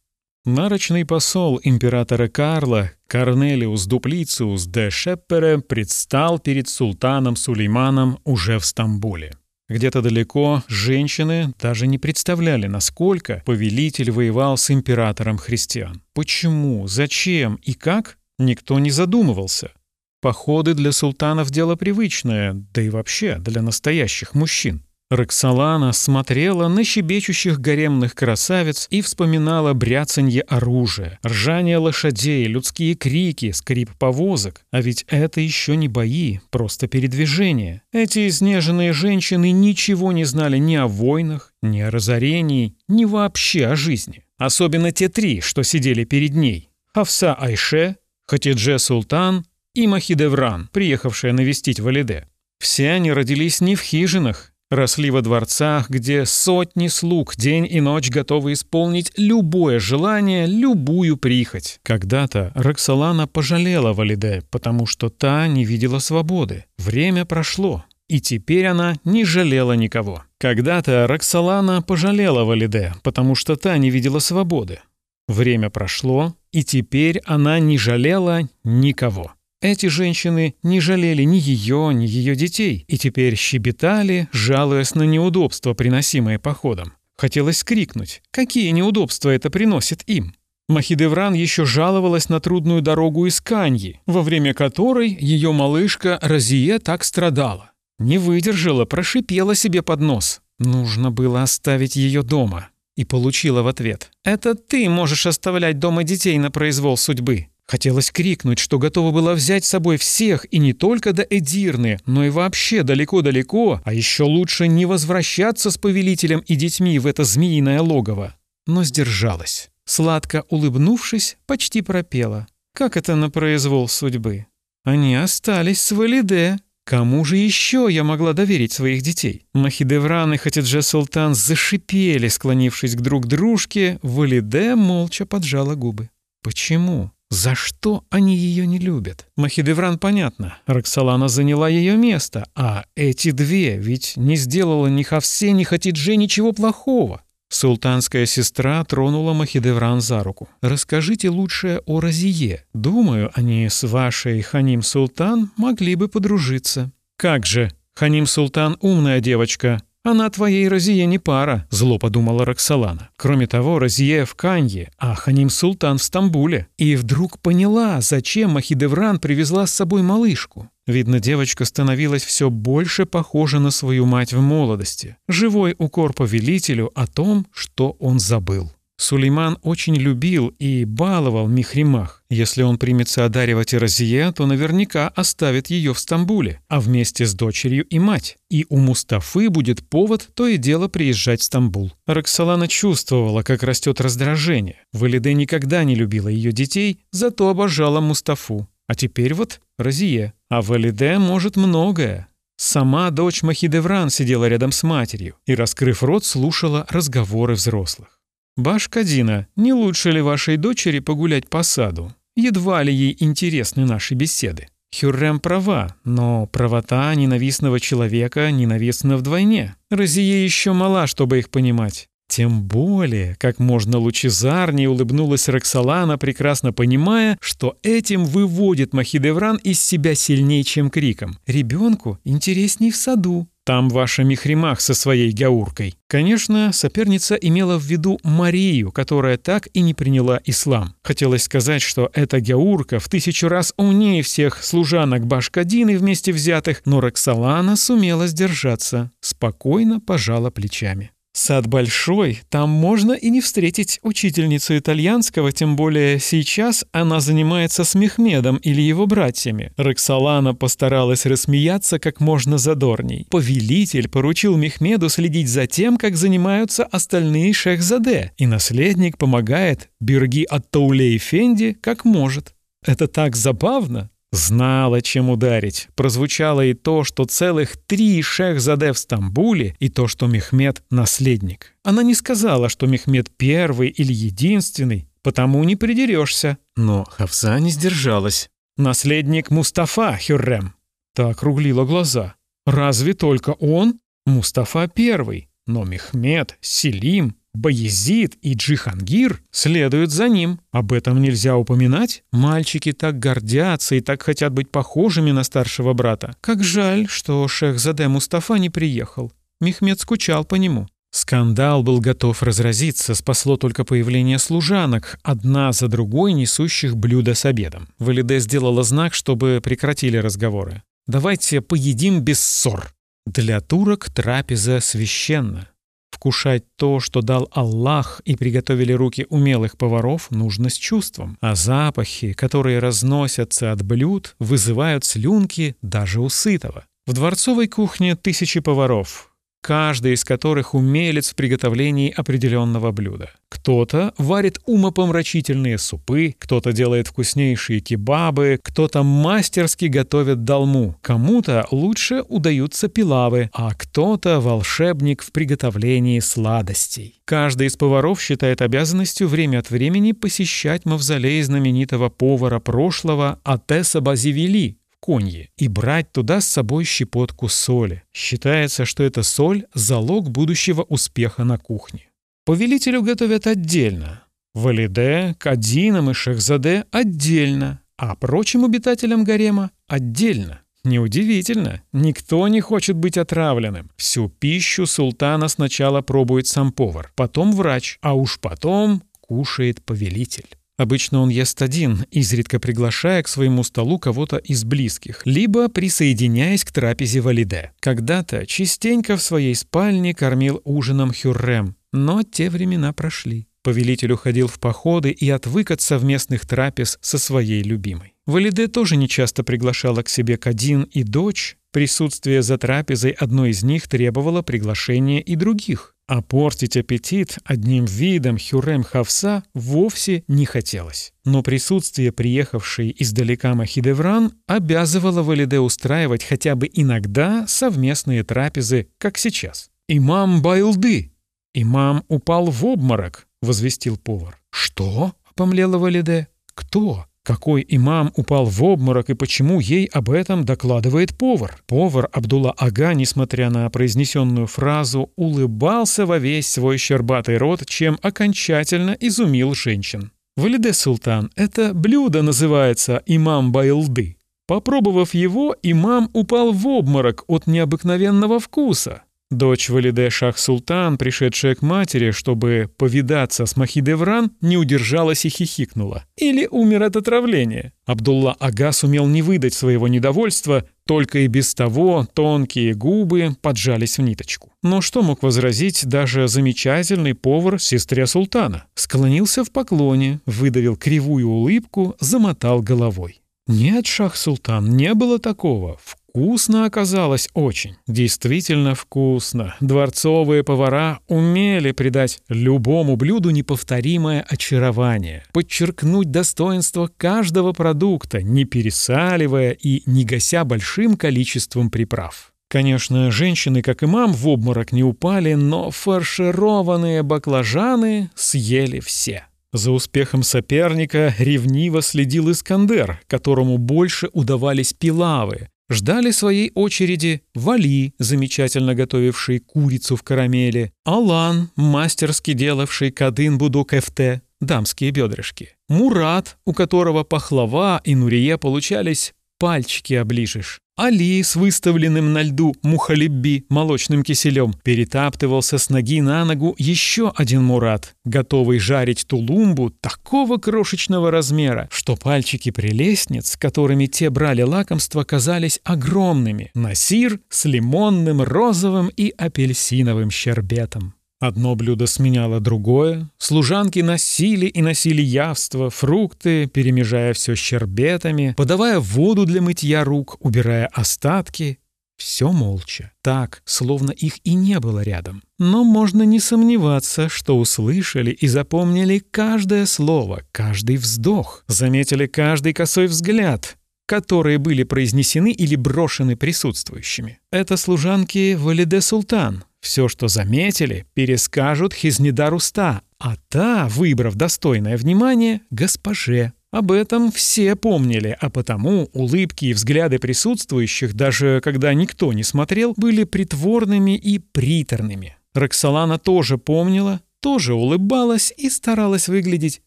Нарочный посол императора Карла Корнелиус Дуплициус де Шеппере предстал перед султаном Сулейманом уже в Стамбуле. Где-то далеко женщины даже не представляли, насколько повелитель воевал с императором христиан. Почему, зачем и как, никто не задумывался. Походы для султанов — дело привычное, да и вообще для настоящих мужчин. Роксолана смотрела на щебечущих гаремных красавиц и вспоминала бряцанье оружия, ржание лошадей, людские крики, скрип повозок. А ведь это еще не бои, просто передвижение. Эти изнеженные женщины ничего не знали ни о войнах, ни о разорении, ни вообще о жизни. Особенно те три, что сидели перед ней. Хавса Айше, Хатидже Султан и Махидевран, приехавшая навестить Валиде. Все они родились не в хижинах, росли во дворцах, где сотни слуг день и ночь готовы исполнить любое желание, любую прихоть. Когда-то Роксолана пожалела Валиде, потому что та не видела свободы. Время прошло, и теперь она не жалела никого. Когда-то Роксолана пожалела Валиде, потому что та не видела свободы. Время прошло, и теперь она не жалела никого. Эти женщины не жалели ни ее, ни ее детей, и теперь щебетали, жалуясь на неудобства, приносимые походом. Хотелось крикнуть, какие неудобства это приносит им. Махидевран еще жаловалась на трудную дорогу из Каньи, во время которой ее малышка Розие так страдала. Не выдержала, прошипела себе под нос. Нужно было оставить ее дома. И получила в ответ. «Это ты можешь оставлять дома детей на произвол судьбы. Хотелось крикнуть, что готова была взять с собой всех, и не только до Эдирны, но и вообще далеко-далеко, а еще лучше не возвращаться с повелителем и детьми в это змеиное логово. Но сдержалась. Сладко улыбнувшись, почти пропела. Как это на произвол судьбы? Они остались с Валиде. Кому же еще я могла доверить своих детей? Махидевран и Хатидже Султан зашипели, склонившись к друг дружке. Валиде молча поджала губы. Почему? За что они ее не любят? Махидевран понятно. Роксолана заняла ее место, а эти две ведь не сделала ни Хавсе, ни Хатидже ничего плохого. Султанская сестра тронула Махидевран за руку. «Расскажите лучше о Розие. Думаю, они с вашей Ханим Султан могли бы подружиться». «Как же? Ханим Султан умная девочка. «Она твоей Розие не пара», — зло подумала Роксолана. Кроме того, Розие в Канье, а Ханим Султан в Стамбуле. И вдруг поняла, зачем Махидевран привезла с собой малышку. Видно, девочка становилась все больше похожа на свою мать в молодости. Живой укор повелителю о том, что он забыл. Сулейман очень любил и баловал Михримах. Если он примется одаривать Иразие, то наверняка оставит ее в Стамбуле, а вместе с дочерью и мать. И у Мустафы будет повод то и дело приезжать в Стамбул. Роксолана чувствовала, как растет раздражение. Валиде никогда не любила ее детей, зато обожала Мустафу. А теперь вот Розие. А Валиде может многое. Сама дочь Махидевран сидела рядом с матерью и, раскрыв рот, слушала разговоры взрослых. «Башкадина, не лучше ли вашей дочери погулять по саду? Едва ли ей интересны наши беседы». Хюррем права, но правота ненавистного человека ненавистна вдвойне. Розие еще мала, чтобы их понимать. Тем более, как можно лучезарнее улыбнулась Роксолана, прекрасно понимая, что этим выводит Махидевран из себя сильнее, чем криком. «Ребенку интересней в саду». Там ваша Михримах со своей гауркой. Конечно, соперница имела в виду Марию, которая так и не приняла ислам. Хотелось сказать, что эта гаурка в тысячу раз умнее всех служанок Башкадины вместе взятых, но Роксолана сумела сдержаться, спокойно пожала плечами. Сад большой, там можно и не встретить учительницу итальянского, тем более сейчас она занимается с Мехмедом или его братьями. Роксолана постаралась рассмеяться как можно задорней. Повелитель поручил Мехмеду следить за тем, как занимаются остальные шехзаде, и наследник помогает Бирги от Таулей Фенди как может. Это так забавно. Знала, чем ударить. Прозвучало и то, что целых три шехзаде в Стамбуле, и то, что Мехмед — наследник. Она не сказала, что Мехмед первый или единственный, потому не придерешься. Но Хавза не сдержалась. «Наследник Мустафа, Хюррем!» Так округлила глаза. «Разве только он? Мустафа первый, но Мехмед, Селим, Баязид и Джихангир следуют за ним. Об этом нельзя упоминать. Мальчики так гордятся и так хотят быть похожими на старшего брата. Как жаль, что шех Заде Мустафа не приехал. Мехмед скучал по нему. Скандал был готов разразиться, спасло только появление служанок, одна за другой несущих блюда с обедом. Валиде сделала знак, чтобы прекратили разговоры. «Давайте поедим без ссор». Для турок трапеза священна. Вкушать то, что дал Аллах и приготовили руки умелых поваров, нужно с чувством. А запахи, которые разносятся от блюд, вызывают слюнки даже у сытого. В дворцовой кухне тысячи поваров, каждый из которых умелец в приготовлении определенного блюда. Кто-то варит умопомрачительные супы, кто-то делает вкуснейшие кебабы, кто-то мастерски готовит долму, кому-то лучше удаются пилавы, а кто-то волшебник в приготовлении сладостей. Каждый из поваров считает обязанностью время от времени посещать мавзолей знаменитого повара прошлого Атеса Базивели, конье и брать туда с собой щепотку соли. Считается, что эта соль – залог будущего успеха на кухне. Повелителю готовят отдельно. Валиде, Кадинам и Шехзаде – отдельно, а прочим обитателям гарема – отдельно. Неудивительно, никто не хочет быть отравленным. Всю пищу султана сначала пробует сам повар, потом врач, а уж потом кушает повелитель. Обычно он ест один, изредка приглашая к своему столу кого-то из близких, либо присоединяясь к трапезе Валиде. Когда-то частенько в своей спальне кормил ужином Хюррем, но те времена прошли. Повелитель уходил в походы и отвык от совместных трапез со своей любимой. Валиде тоже нечасто приглашала к себе Кадин и дочь. Присутствие за трапезой одной из них требовало приглашения и других. А портить аппетит одним видом Хюрем Хавса вовсе не хотелось. Но присутствие приехавшей издалека Махидевран обязывало Валиде устраивать хотя бы иногда совместные трапезы, как сейчас. «Имам Байлды!» «Имам упал в обморок», — возвестил повар. «Что?» — помлела Валиде. «Кто?» Какой имам упал в обморок и почему ей об этом докладывает повар? Повар Абдулла Ага, несмотря на произнесенную фразу, улыбался во весь свой щербатый рот, чем окончательно изумил женщин. Валиде Султан, это блюдо называется имам байлды. Попробовав его, имам упал в обморок от необыкновенного вкуса. Дочь Валиде Шах-Султан, пришедшая к матери, чтобы повидаться с Махидевран, не удержалась и хихикнула. Или умер от отравления. Абдулла Ага сумел не выдать своего недовольства, только и без того тонкие губы поджались в ниточку. Но что мог возразить даже замечательный повар сестре султана? Склонился в поклоне, выдавил кривую улыбку, замотал головой. «Нет, Шах-Султан, не было такого. Вкусно оказалось очень. Действительно вкусно. Дворцовые повара умели придать любому блюду неповторимое очарование, подчеркнуть достоинство каждого продукта, не пересаливая и не гася большим количеством приправ. Конечно, женщины, как и мам, в обморок не упали, но фаршированные баклажаны съели все. За успехом соперника ревниво следил Искандер, которому больше удавались пилавы, Ждали своей очереди Вали, замечательно готовивший курицу в карамели, Алан, мастерски делавший кадын-буду кефте, дамские бедрышки, Мурат, у которого пахлава и нурие получались пальчики оближешь. Али с выставленным на льду мухалибби молочным киселем перетаптывался с ноги на ногу еще один Мурат, готовый жарить тулумбу такого крошечного размера, что пальчики прелестниц, которыми те брали лакомство, казались огромными. Насир с лимонным, розовым и апельсиновым щербетом. Одно блюдо сменяло другое. Служанки носили и носили явства, фрукты, перемежая все щербетами, подавая воду для мытья рук, убирая остатки. Все молча, так, словно их и не было рядом. Но можно не сомневаться, что услышали и запомнили каждое слово, каждый вздох, заметили каждый косой взгляд, которые были произнесены или брошены присутствующими. Это служанки Валиде Султан, все, что заметили, перескажут Хизнедар Уста, а та, выбрав достойное внимание, госпоже. Об этом все помнили, а потому улыбки и взгляды присутствующих, даже когда никто не смотрел, были притворными и приторными. Роксолана тоже помнила, тоже улыбалась и старалась выглядеть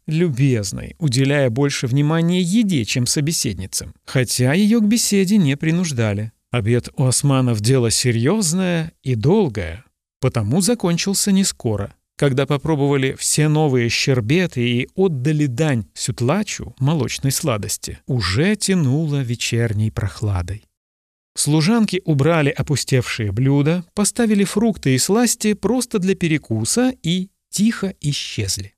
любезной, уделяя больше внимания еде, чем собеседницам. Хотя ее к беседе не принуждали. Обед у османов дело серьезное и долгое, потому закончился не скоро. Когда попробовали все новые щербеты и отдали дань сютлачу молочной сладости, уже тянуло вечерней прохладой. Служанки убрали опустевшие блюда, поставили фрукты и сласти просто для перекуса и тихо исчезли.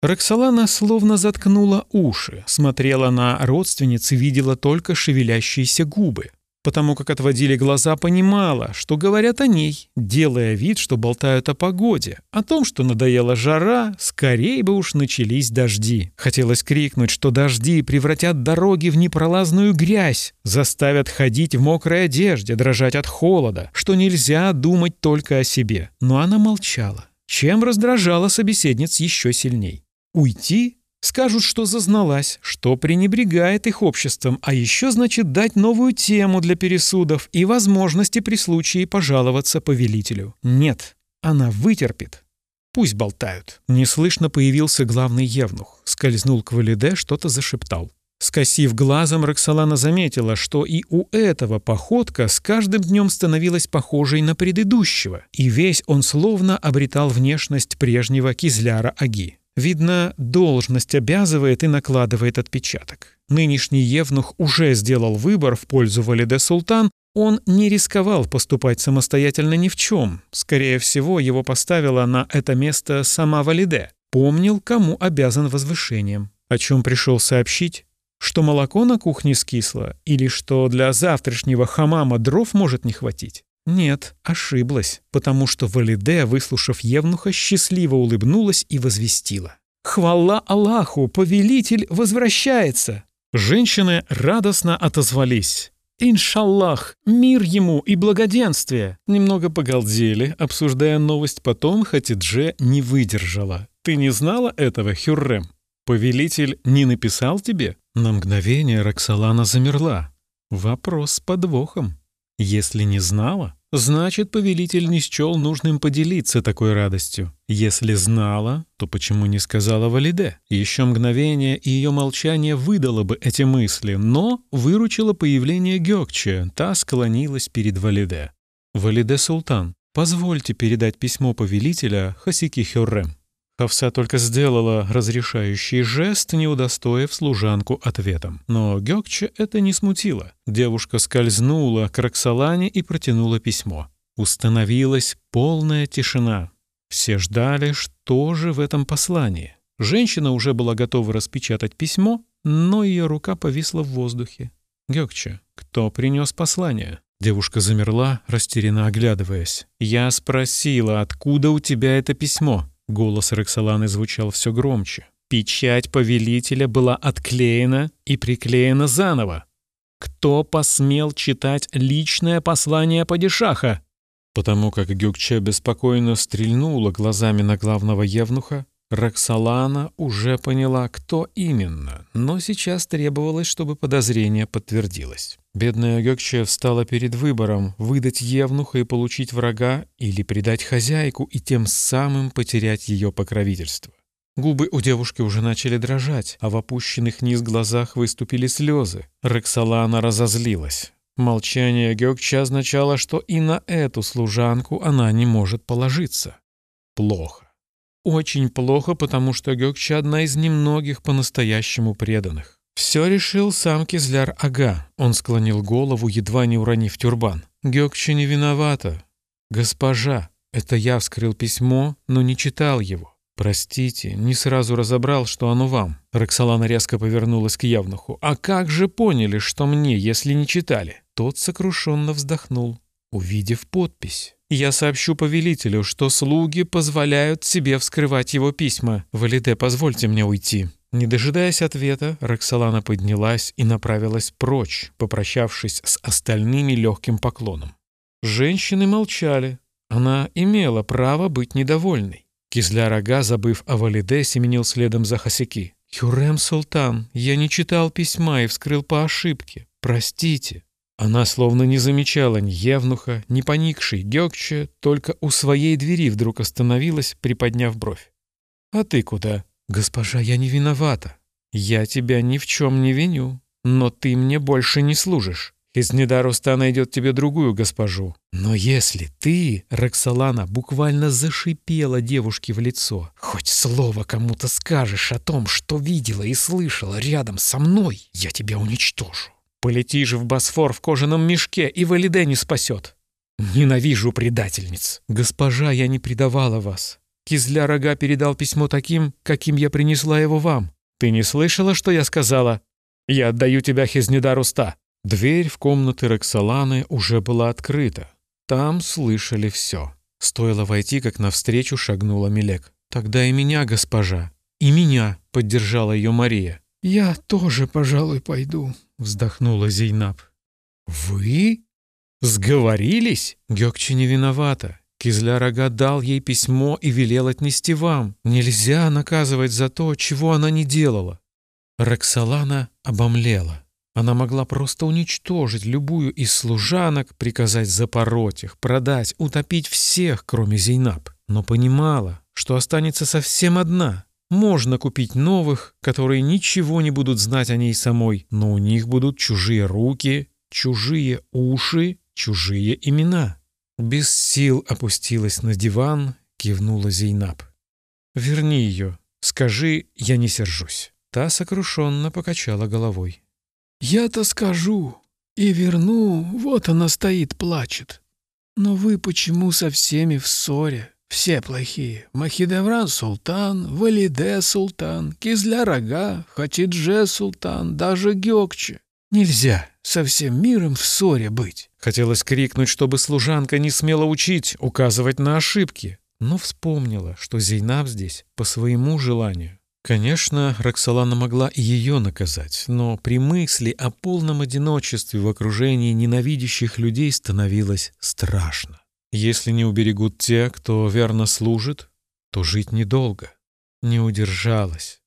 Роксолана словно заткнула уши, смотрела на родственниц и видела только шевелящиеся губы. Потому как отводили глаза, понимала, что говорят о ней, делая вид, что болтают о погоде, о том, что надоела жара, скорее бы уж начались дожди. Хотелось крикнуть, что дожди превратят дороги в непролазную грязь, заставят ходить в мокрой одежде, дрожать от холода, что нельзя думать только о себе. Но она молчала, чем раздражала собеседниц еще сильней. Уйти? Скажут, что зазналась, что пренебрегает их обществом, а еще значит дать новую тему для пересудов и возможности при случае пожаловаться повелителю. Нет, она вытерпит. Пусть болтают. Неслышно появился главный евнух. Скользнул к Валиде, что-то зашептал. Скосив глазом, Роксолана заметила, что и у этого походка с каждым днем становилась похожей на предыдущего, и весь он словно обретал внешность прежнего кизляра Аги. Видно, должность обязывает и накладывает отпечаток. Нынешний евнух уже сделал выбор в пользу Валиде Султан, он не рисковал поступать самостоятельно ни в чем. Скорее всего, его поставила на это место сама Валиде. Помнил, кому обязан возвышением. О чем пришел сообщить? Что молоко на кухне скисло? Или что для завтрашнего хамама дров может не хватить? Нет, ошиблась, потому что Валиде, выслушав Евнуха, счастливо улыбнулась и возвестила. «Хвала Аллаху, повелитель возвращается!» Женщины радостно отозвались. «Иншаллах! Мир ему и благоденствие!» Немного погалдели, обсуждая новость потом, Хатидже не выдержала. «Ты не знала этого, Хюррем? Повелитель не написал тебе?» На мгновение Роксолана замерла. Вопрос с подвохом. Если не знала, значит, повелитель не счел нужным поделиться такой радостью. Если знала, то почему не сказала Валиде? Еще мгновение, и ее молчание выдало бы эти мысли, но выручило появление Гёкче, та склонилась перед Валиде. «Валиде Султан, позвольте передать письмо повелителя Хасики Хюррем». Хавса только сделала разрешающий жест, не удостоив служанку ответом. Но Гёкче это не смутило. Девушка скользнула к Роксолане и протянула письмо. Установилась полная тишина. Все ждали, что же в этом послании. Женщина уже была готова распечатать письмо, но ее рука повисла в воздухе. «Гёкче, кто принес послание?» Девушка замерла, растерянно оглядываясь. «Я спросила, откуда у тебя это письмо?» Голос Роксоланы звучал все громче. Печать повелителя была отклеена и приклеена заново. Кто посмел читать личное послание падишаха? Потому как Гюкче беспокойно стрельнула глазами на главного евнуха, Роксолана уже поняла, кто именно, но сейчас требовалось, чтобы подозрение подтвердилось. Бедная Гёкче встала перед выбором выдать Евнуха и получить врага или предать хозяйку и тем самым потерять ее покровительство. Губы у девушки уже начали дрожать, а в опущенных низ глазах выступили слезы. Роксолана разозлилась. Молчание Гёкче означало, что и на эту служанку она не может положиться. Плохо. Очень плохо, потому что Гёкча одна из немногих по-настоящему преданных. Все решил сам Кизляр Ага. Он склонил голову, едва не уронив тюрбан. Гёкча не виновата. Госпожа, это я вскрыл письмо, но не читал его. «Простите, не сразу разобрал, что оно вам». Роксолана резко повернулась к Явнуху. «А как же поняли, что мне, если не читали?» Тот сокрушенно вздохнул, увидев подпись. Я сообщу повелителю, что слуги позволяют себе вскрывать его письма. Валиде, позвольте мне уйти». Не дожидаясь ответа, Роксолана поднялась и направилась прочь, попрощавшись с остальными легким поклоном. Женщины молчали. Она имела право быть недовольной. Кизля-рога, забыв о Валиде, семенил следом за Хасики. «Хюрем Султан, я не читал письма и вскрыл по ошибке. Простите». Она словно не замечала ни Евнуха, ни поникшей Гёкче, только у своей двери вдруг остановилась, приподняв бровь. «А ты куда?» «Госпожа, я не виновата. Я тебя ни в чем не виню, но ты мне больше не служишь». Из Недаруста найдет тебе другую госпожу. Но если ты, Роксолана, буквально зашипела девушке в лицо, хоть слово кому-то скажешь о том, что видела и слышала рядом со мной, я тебя уничтожу. Полетишь в Босфор в кожаном мешке, и Валиде не спасет. Ненавижу предательниц. Госпожа, я не предавала вас. Кизля Рога передал письмо таким, каким я принесла его вам. Ты не слышала, что я сказала? Я отдаю тебя Хизнедар уста. Дверь в комнаты Роксоланы уже была открыта. Там слышали все. Стоило войти, как навстречу шагнула Милек. «Тогда и меня, госпожа, и меня», — поддержала ее Мария. «Я тоже, пожалуй, пойду», — вздохнула Зейнаб. «Вы? Сговорились?» Гёкчи не виновата. Кизляр-ага дал ей письмо и велел отнести вам. Нельзя наказывать за то, чего она не делала. Роксолана обомлела. Она могла просто уничтожить любую из служанок, приказать запороть их, продать, утопить всех, кроме Зейнаб. Но понимала, что останется совсем одна. Можно купить новых, которые ничего не будут знать о ней самой, но у них будут чужие руки, чужие уши, чужие имена. Без сил опустилась на диван, кивнула Зейнаб. «Верни ее. Скажи, я не сержусь». Та сокрушенно покачала головой. Я-то скажу и верну, вот она стоит, плачет. Но вы почему со всеми в ссоре? Все плохие. Махидевран султан, Валиде султан, Кизля-рога, Хатидже султан, даже Гёкче. Нельзя со всем миром в ссоре быть. Хотелось крикнуть, чтобы служанка не смела учить, указывать на ошибки. Но вспомнила, что Зейнаб здесь по своему желанию. Конечно, Роксолана могла и ее наказать, но при мысли о полном одиночестве в окружении ненавидящих людей становилось страшно. Если не уберегут те, кто верно служит, то жить недолго. Не удержалась,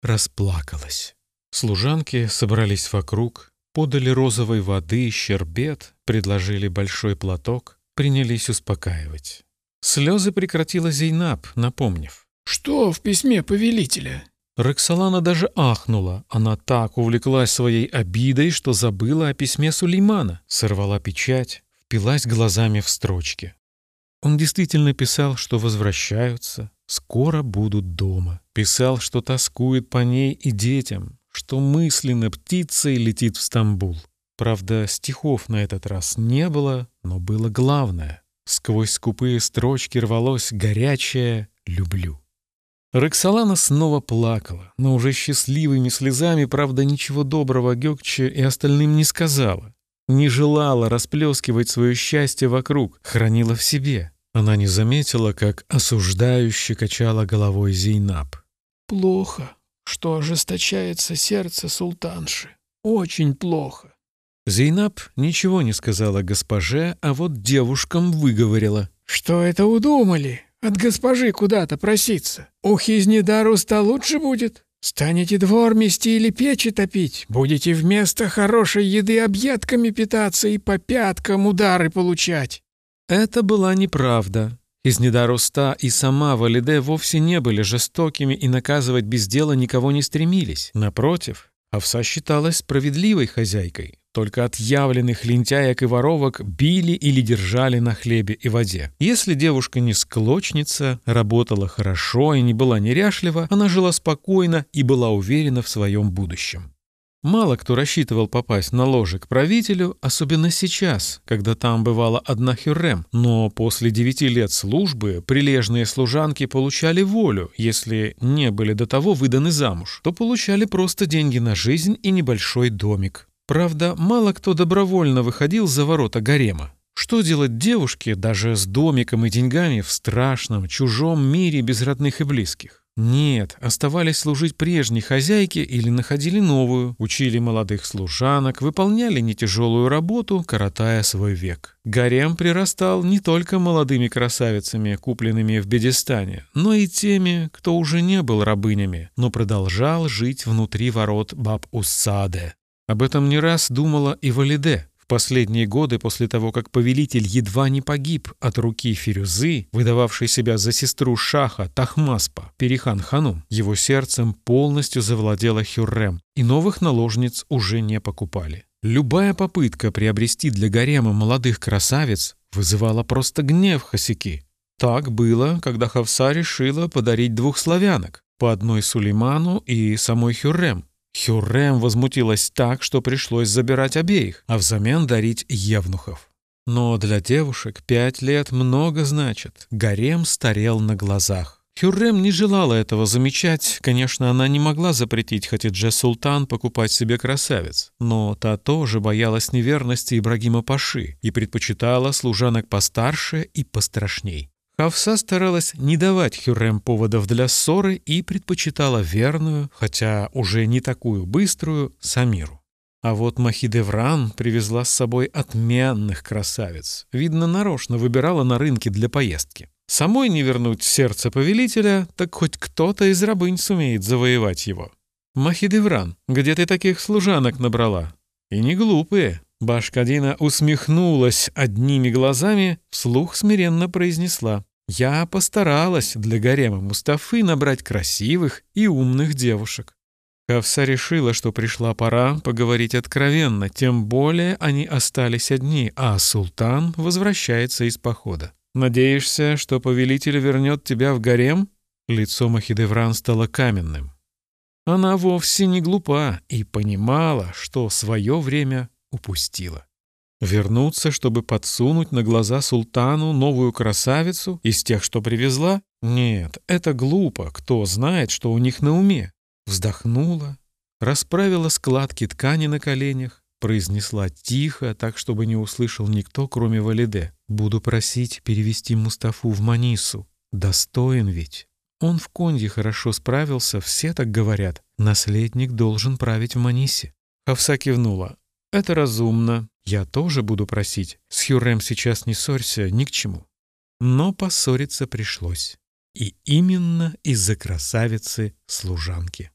расплакалась. Служанки собрались вокруг, подали розовой воды, щербет, предложили большой платок, принялись успокаивать. Слезы прекратила Зейнаб, напомнив. «Что в письме повелителя?» Роксолана даже ахнула. Она так увлеклась своей обидой, что забыла о письме Сулеймана. Сорвала печать, впилась глазами в строчки. Он действительно писал, что возвращаются, скоро будут дома. Писал, что тоскует по ней и детям, что мысленно птицей летит в Стамбул. Правда, стихов на этот раз не было, но было главное. Сквозь скупые строчки рвалось горячее «люблю». Роксолана снова плакала, но уже счастливыми слезами, правда, ничего доброго Гёкче и остальным не сказала. Не желала расплескивать свое счастье вокруг, хранила в себе. Она не заметила, как осуждающе качала головой Зейнаб. «Плохо, что ожесточается сердце султанши. Очень плохо». Зейнаб ничего не сказала госпоже, а вот девушкам выговорила. «Что это удумали? От госпожи куда-то проситься. У Хизнедаруста лучше будет. Станете двор мести или печи топить. Будете вместо хорошей еды объедками питаться и по пяткам удары получать». Это была неправда. Изнедаруста и сама Валиде вовсе не были жестокими и наказывать без дела никого не стремились. Напротив, Овса считалась справедливой хозяйкой. Только отъявленных лентяек и воровок били или держали на хлебе и воде. Если девушка не склочница, работала хорошо и не была неряшлива, она жила спокойно и была уверена в своем будущем. Мало кто рассчитывал попасть на ложе к правителю, особенно сейчас, когда там бывала одна Хюррем. Но после девяти лет службы прилежные служанки получали волю. Если не были до того выданы замуж, то получали просто деньги на жизнь и небольшой домик. Правда, мало кто добровольно выходил за ворота гарема. Что делать девушке даже с домиком и деньгами в страшном, чужом мире без родных и близких? Нет, оставались служить прежней хозяйке или находили новую, учили молодых служанок, выполняли нетяжелую работу, коротая свой век. Гарем прирастал не только молодыми красавицами, купленными в Бедестане, но и теми, кто уже не был рабынями, но продолжал жить внутри ворот Баб-Уссаде. Об этом не раз думала и Валиде. В последние годы, после того, как повелитель едва не погиб от руки Фирюзы, выдававшей себя за сестру Шаха Тахмаспа, Перихан Ханум, его сердцем полностью завладела Хюррем, и новых наложниц уже не покупали. Любая попытка приобрести для гарема молодых красавиц вызывала просто гнев Хасики. Так было, когда Хавса решила подарить двух славянок, по одной Сулейману и самой Хюррем. Хюррем возмутилась так, что пришлось забирать обеих, а взамен дарить евнухов. Но для девушек пять лет много значит. Гарем старел на глазах. Хюррем не желала этого замечать. Конечно, она не могла запретить Хатидже Султан покупать себе красавец, но та тоже боялась неверности Ибрагима Паши и предпочитала служанок постарше и пострашней. Хавса старалась не давать Хюррем поводов для ссоры и предпочитала верную, хотя уже не такую быструю, Самиру. А вот Махидевран привезла с собой отменных красавиц. Видно, нарочно выбирала на рынке для поездки. Самой не вернуть сердце повелителя, так хоть кто-то из рабынь сумеет завоевать его. Махидевран, где ты таких служанок набрала? И не глупые. Башкадина усмехнулась одними глазами, вслух смиренно произнесла. «Я постаралась для гарема Мустафы набрать красивых и умных девушек». Хавса решила, что пришла пора поговорить откровенно, тем более они остались одни, а султан возвращается из похода. «Надеешься, что повелитель вернет тебя в гарем?» Лицо Махидевран стало каменным. Она вовсе не глупа и понимала, что свое время упустила. Вернуться, чтобы подсунуть на глаза султану новую красавицу из тех, что привезла? Нет, это глупо, кто знает, что у них на уме. Вздохнула, расправила складки ткани на коленях, произнесла тихо, так, чтобы не услышал никто, кроме Валиде. Буду просить перевести Мустафу в Манису. Достоин ведь. Он в Конде хорошо справился, все так говорят. Наследник должен править в Манисе. Хавса кивнула. Это разумно. Я тоже буду просить. С Хюррем сейчас не ссорься, ни к чему. Но поссориться пришлось. И именно из-за красавицы-служанки.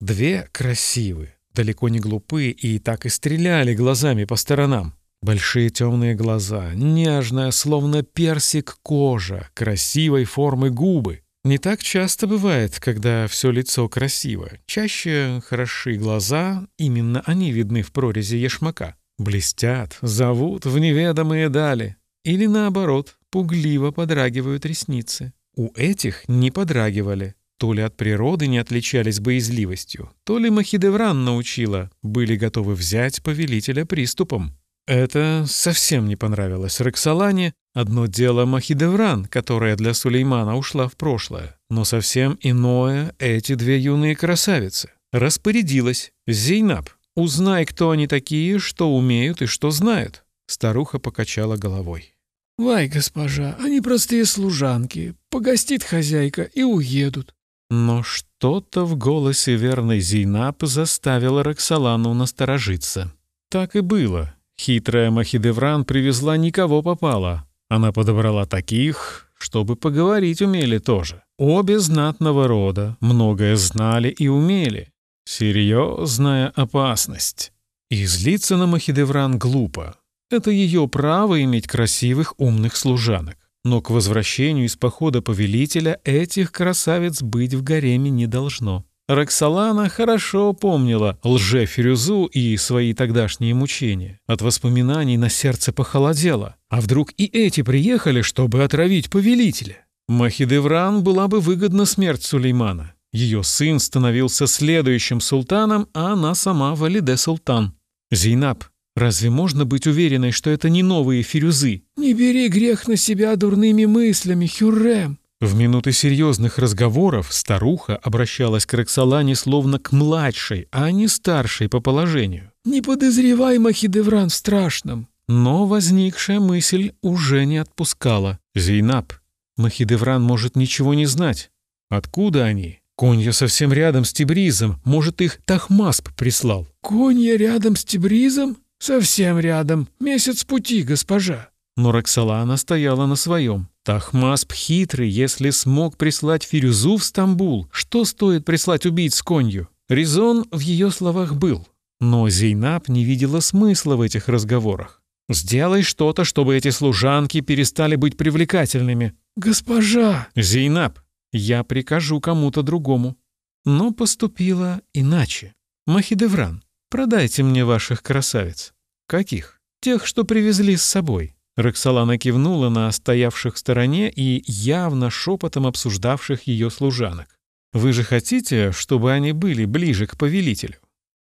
Две красивые, далеко не глупые и так и стреляли глазами по сторонам. Большие темные глаза, нежная, словно персик кожа, красивой формы губы. Не так часто бывает, когда все лицо красиво. Чаще хороши глаза, именно они видны в прорези ешмака. Блестят, зовут в неведомые дали. Или наоборот, пугливо подрагивают ресницы. У этих не подрагивали. То ли от природы не отличались боязливостью, то ли Махидевран научила, были готовы взять повелителя приступом. Это совсем не понравилось Роксолане. Одно дело Махидевран, которая для Сулеймана ушла в прошлое, но совсем иное эти две юные красавицы. Распорядилась. Зейнаб, узнай, кто они такие, что умеют и что знают. Старуха покачала головой. «Вай, госпожа, они простые служанки. Погостит хозяйка и уедут». Но что-то в голосе верной Зейнаб заставило Роксолану насторожиться. Так и было. Хитрая Махидевран привезла никого попало. Она подобрала таких, чтобы поговорить умели тоже. Обе знатного рода, многое знали и умели. Серьезная опасность. И злиться на Махидевран глупо. Это ее право иметь красивых, умных служанок. Но к возвращению из похода повелителя этих красавиц быть в гареме не должно. Роксолана хорошо помнила лже-фирюзу и свои тогдашние мучения. От воспоминаний на сердце похолодело. А вдруг и эти приехали, чтобы отравить повелителя? Махидевран была бы выгодна смерть Сулеймана. Ее сын становился следующим султаном, а она сама Валиде Султан. Зейнаб, разве можно быть уверенной, что это не новые фирюзы? «Не бери грех на себя дурными мыслями, Хюррем», в минуты серьезных разговоров старуха обращалась к Роксолане словно к младшей, а не старшей по положению. «Не подозревай Махидевран в страшном». Но возникшая мысль уже не отпускала. «Зейнаб, Махидевран может ничего не знать. Откуда они? Конья совсем рядом с Тибризом. Может, их Тахмасп прислал». «Конья рядом с Тибризом? Совсем рядом. Месяц пути, госпожа». Но Роксолана стояла на своем. Тахмасп хитрый, если смог прислать Фирюзу в Стамбул, что стоит прислать убийц конью? Резон в ее словах был. Но Зейнаб не видела смысла в этих разговорах. «Сделай что-то, чтобы эти служанки перестали быть привлекательными». «Госпожа!» «Зейнаб, я прикажу кому-то другому». Но поступила иначе. Махидевран. продайте мне ваших красавиц». «Каких?» «Тех, что привезли с собой». Роксолана кивнула на стоявших в стороне и явно шепотом обсуждавших ее служанок. «Вы же хотите, чтобы они были ближе к повелителю?»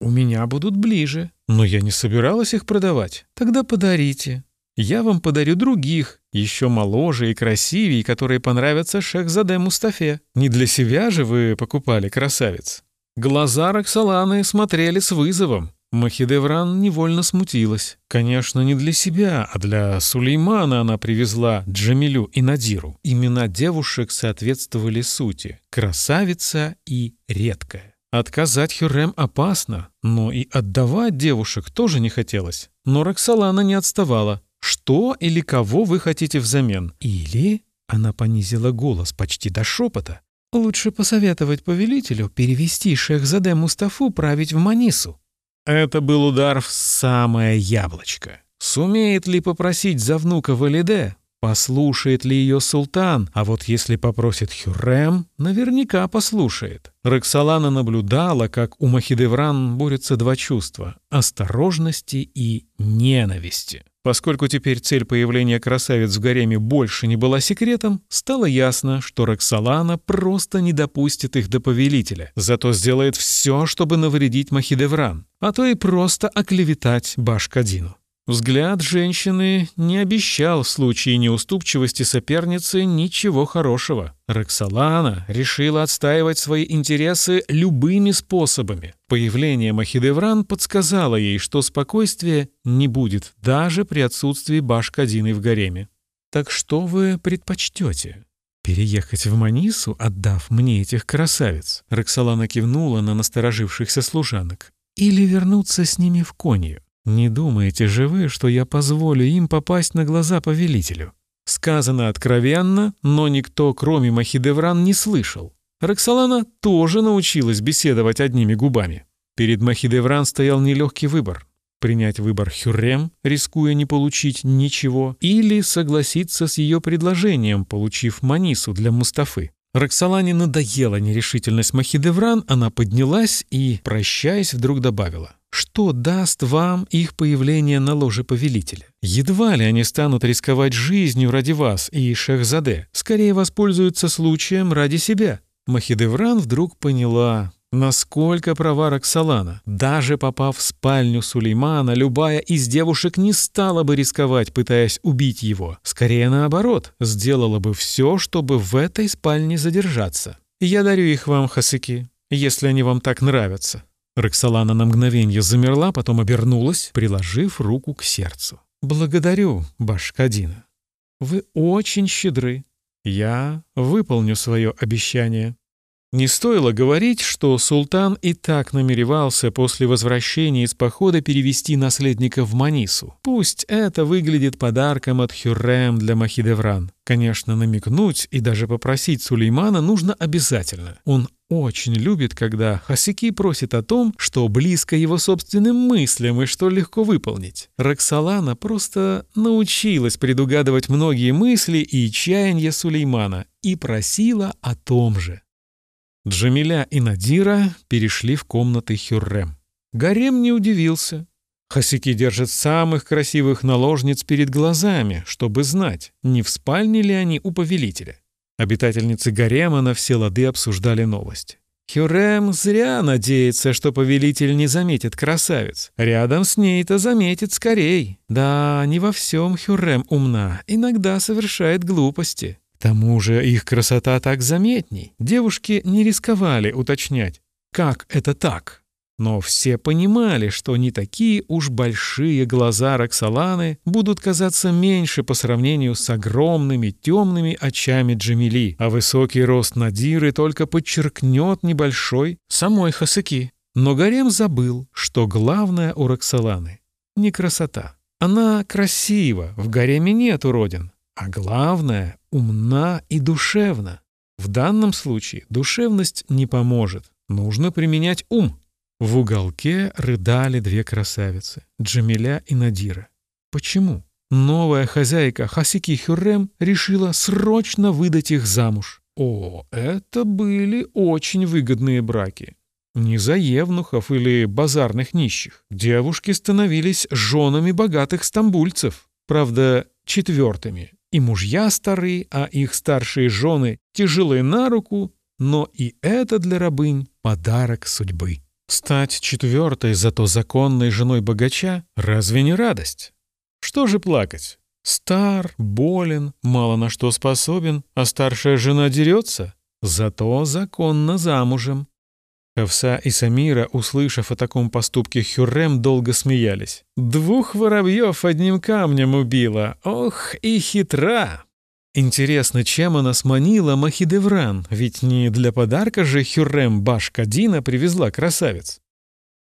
«У меня будут ближе, но я не собиралась их продавать. Тогда подарите. Я вам подарю других, еще моложе и красивее, которые понравятся Шехзаде Мустафе. Не для себя же вы покупали красавиц». Глаза Роксоланы смотрели с вызовом. Махидевран невольно смутилась. Конечно, не для себя, а для Сулеймана она привезла Джамилю и Надиру. Имена девушек соответствовали сути — красавица и редкая. Отказать Хюррем опасно, но и отдавать девушек тоже не хотелось. Но Роксолана не отставала. «Что или кого вы хотите взамен?» «Или...» — она понизила голос почти до шепота. «Лучше посоветовать повелителю перевести Шехзаде Мустафу править в Манису. Это был удар в самое яблочко. Сумеет ли попросить за внука Валиде? Послушает ли ее султан? А вот если попросит Хюррем, наверняка послушает. Роксолана наблюдала, как у Махидевран борются два чувства — осторожности и ненависти. Поскольку теперь цель появления красавиц в гареме больше не была секретом, стало ясно, что Роксолана просто не допустит их до повелителя, зато сделает все, чтобы навредить Махидевран, а то и просто оклеветать Башкадину. Взгляд женщины не обещал в случае неуступчивости соперницы ничего хорошего. Роксолана решила отстаивать свои интересы любыми способами. Появление Махидевран подсказало ей, что спокойствия не будет даже при отсутствии Башкадины в гареме. «Так что вы предпочтете?» «Переехать в Манису, отдав мне этих красавиц?» Роксолана кивнула на насторожившихся служанок. «Или вернуться с ними в Конью?» «Не думаете же вы, что я позволю им попасть на глаза повелителю?» Сказано откровенно, но никто, кроме Махидевран, не слышал. Роксолана тоже научилась беседовать одними губами. Перед Махидевран стоял нелегкий выбор. Принять выбор Хюррем, рискуя не получить ничего, или согласиться с ее предложением, получив Манису для Мустафы. Роксолане надоела нерешительность Махидевран, она поднялась и, прощаясь, вдруг добавила. Что даст вам их появление на ложе повелителя? Едва ли они станут рисковать жизнью ради вас и Шехзаде. Скорее воспользуются случаем ради себя. Махидевран вдруг поняла, насколько права Роксолана. Даже попав в спальню Сулеймана, любая из девушек не стала бы рисковать, пытаясь убить его. Скорее наоборот, сделала бы все, чтобы в этой спальне задержаться. Я дарю их вам, Хасыки, если они вам так нравятся. Роксолана на мгновение замерла, потом обернулась, приложив руку к сердцу. «Благодарю, Башкадина. Вы очень щедры. Я выполню свое обещание». Не стоило говорить, что султан и так намеревался после возвращения из похода перевести наследника в Манису. Пусть это выглядит подарком от Хюррем для Махидевран. Конечно, намекнуть и даже попросить Сулеймана нужно обязательно. Он очень любит, когда Хасики просит о том, что близко его собственным мыслям и что легко выполнить. Роксолана просто научилась предугадывать многие мысли и чаяния Сулеймана и просила о том же. Джамиля и Надира перешли в комнаты Хюррем. Гарем не удивился. Хасики держат самых красивых наложниц перед глазами, чтобы знать, не в спальне ли они у повелителя. Обитательницы гарема на все лады обсуждали новость. Хюррем зря надеется, что повелитель не заметит красавец. Рядом с ней-то заметит скорей. Да, не во всем Хюррем умна, иногда совершает глупости тому же их красота так заметней. Девушки не рисковали уточнять, как это так. Но все понимали, что не такие уж большие глаза Роксоланы будут казаться меньше по сравнению с огромными темными очами Джамили, а высокий рост Надиры только подчеркнет небольшой самой Хасыки. Но Гарем забыл, что главное у Роксоланы — не красота. Она красива, в гареме нет уродин. А главное, умна и душевна. В данном случае душевность не поможет. Нужно применять ум. В уголке рыдали две красавицы — Джамиля и Надира. Почему? Новая хозяйка Хасики Хюррем решила срочно выдать их замуж. О, это были очень выгодные браки. Не за евнухов или базарных нищих. Девушки становились женами богатых стамбульцев, правда, четвертыми. И мужья старые, а их старшие жены тяжелые на руку, но и это для рабынь подарок судьбы. Стать четвертой, зато законной женой богача — разве не радость? Что же плакать? Стар, болен, мало на что способен, а старшая жена дерется? Зато законно замужем. Хавса и Самира, услышав о таком поступке Хюррем, долго смеялись. «Двух воробьев одним камнем убила! Ох, и хитра!» Интересно, чем она сманила Махидевран, ведь не для подарка же Хюррем Башкадина привезла красавец.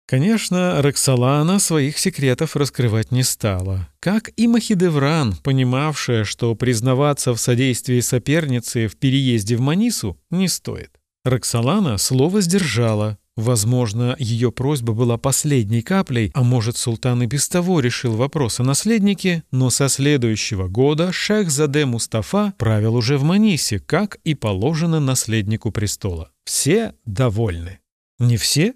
Конечно, Роксолана своих секретов раскрывать не стала, как и Махидевран, понимавшая, что признаваться в содействии соперницы в переезде в Манису не стоит. Роксолана слово сдержала, Возможно, ее просьба была последней каплей, а может, султан и без того решил вопрос о наследнике, но со следующего года шейх Заде Мустафа правил уже в Манисе, как и положено наследнику престола. Все довольны. Не все?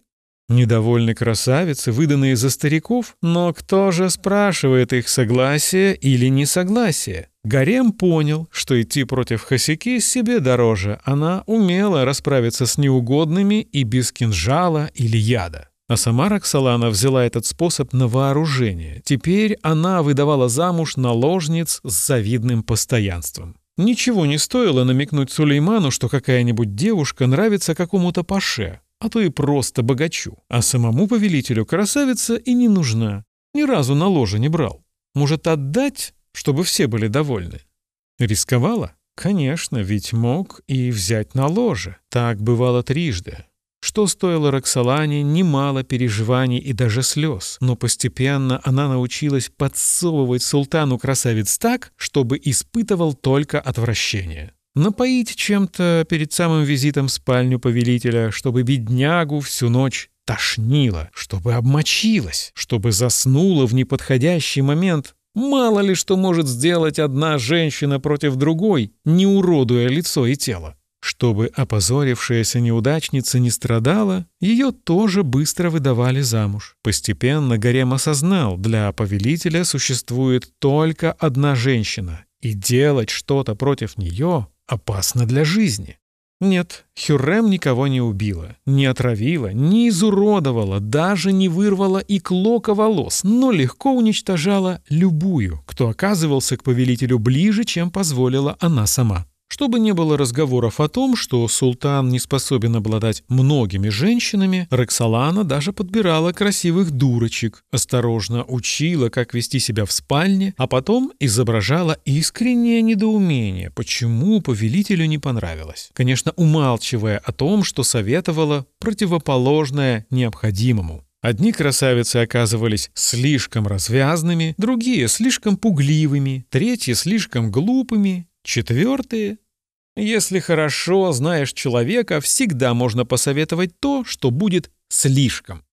Недовольны красавицы, выданные за стариков, но кто же спрашивает их согласие или несогласие? Гарем понял, что идти против Хасики себе дороже. Она умела расправиться с неугодными и без кинжала или яда. А сама Роксолана взяла этот способ на вооружение. Теперь она выдавала замуж наложниц с завидным постоянством. Ничего не стоило намекнуть Сулейману, что какая-нибудь девушка нравится какому-то паше, а то и просто богачу. А самому повелителю красавица и не нужна. Ни разу на ложе не брал. Может, отдать, чтобы все были довольны? Рисковала? Конечно, ведь мог и взять на ложе. Так бывало трижды. Что стоило Роксолане немало переживаний и даже слез, но постепенно она научилась подсовывать султану красавиц так, чтобы испытывал только отвращение напоить чем-то перед самым визитом в спальню повелителя, чтобы беднягу всю ночь тошнило, чтобы обмочилась, чтобы заснула в неподходящий момент. Мало ли что может сделать одна женщина против другой, не уродуя лицо и тело. Чтобы опозорившаяся неудачница не страдала, ее тоже быстро выдавали замуж. Постепенно Гарем осознал, для повелителя существует только одна женщина, и делать что-то против нее опасно для жизни. Нет, Хюррем никого не убила, не отравила, не изуродовала, даже не вырвала и клока волос, но легко уничтожала любую, кто оказывался к повелителю ближе, чем позволила она сама. Чтобы не было разговоров о том, что султан не способен обладать многими женщинами, Роксолана даже подбирала красивых дурочек, осторожно учила, как вести себя в спальне, а потом изображала искреннее недоумение, почему повелителю не понравилось. Конечно, умалчивая о том, что советовала противоположное необходимому. Одни красавицы оказывались слишком развязными, другие слишком пугливыми, третьи слишком глупыми, Четвертые. Если хорошо знаешь человека, всегда можно посоветовать то, что будет слишком.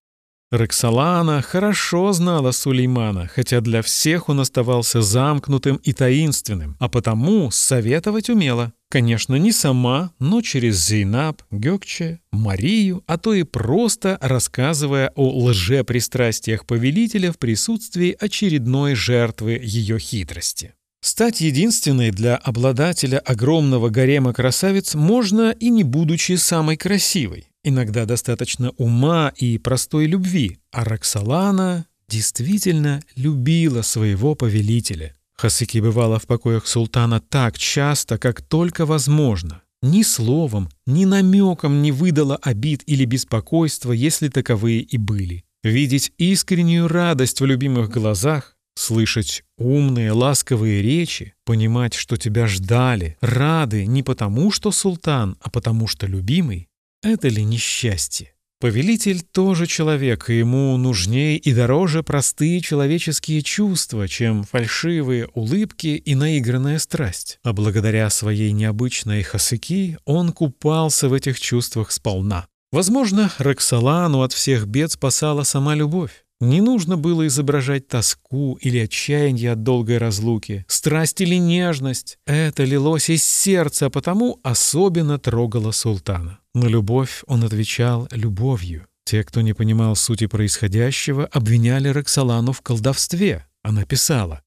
Роксолана хорошо знала Сулеймана, хотя для всех он оставался замкнутым и таинственным, а потому советовать умела. Конечно, не сама, но через Зейнаб, Гёкче, Марию, а то и просто рассказывая о лжепристрастиях повелителя в присутствии очередной жертвы ее хитрости. Стать единственной для обладателя огромного гарема красавиц можно и не будучи самой красивой. Иногда достаточно ума и простой любви, а Роксолана действительно любила своего повелителя. Хасыки бывала в покоях султана так часто, как только возможно. Ни словом, ни намеком не выдала обид или беспокойства, если таковые и были. Видеть искреннюю радость в любимых глазах, Слышать умные, ласковые речи, понимать, что тебя ждали, рады не потому, что султан, а потому, что любимый — это ли несчастье? Повелитель тоже человек, и ему нужнее и дороже простые человеческие чувства, чем фальшивые улыбки и наигранная страсть. А благодаря своей необычной хасыки он купался в этих чувствах сполна. Возможно, Роксолану от всех бед спасала сама любовь. Не нужно было изображать тоску или отчаяние от долгой разлуки, страсть или нежность. Это лилось из сердца, а потому особенно трогало султана. На любовь он отвечал любовью. Те, кто не понимал сути происходящего, обвиняли Роксолану в колдовстве. Она писала.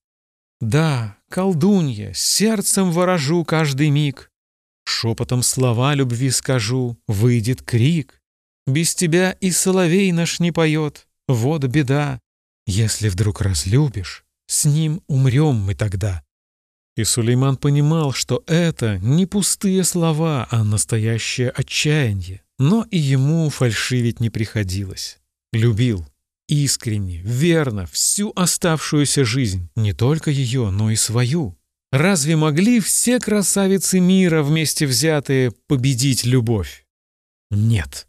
«Да, колдунья, сердцем ворожу каждый миг. Шепотом слова любви скажу, выйдет крик. Без тебя и соловей наш не поет, вот беда. Если вдруг разлюбишь, с ним умрем мы тогда». И Сулейман понимал, что это не пустые слова, а настоящее отчаяние. Но и ему фальшивить не приходилось. Любил. Искренне, верно, всю оставшуюся жизнь. Не только ее, но и свою. Разве могли все красавицы мира вместе взятые победить любовь? Нет.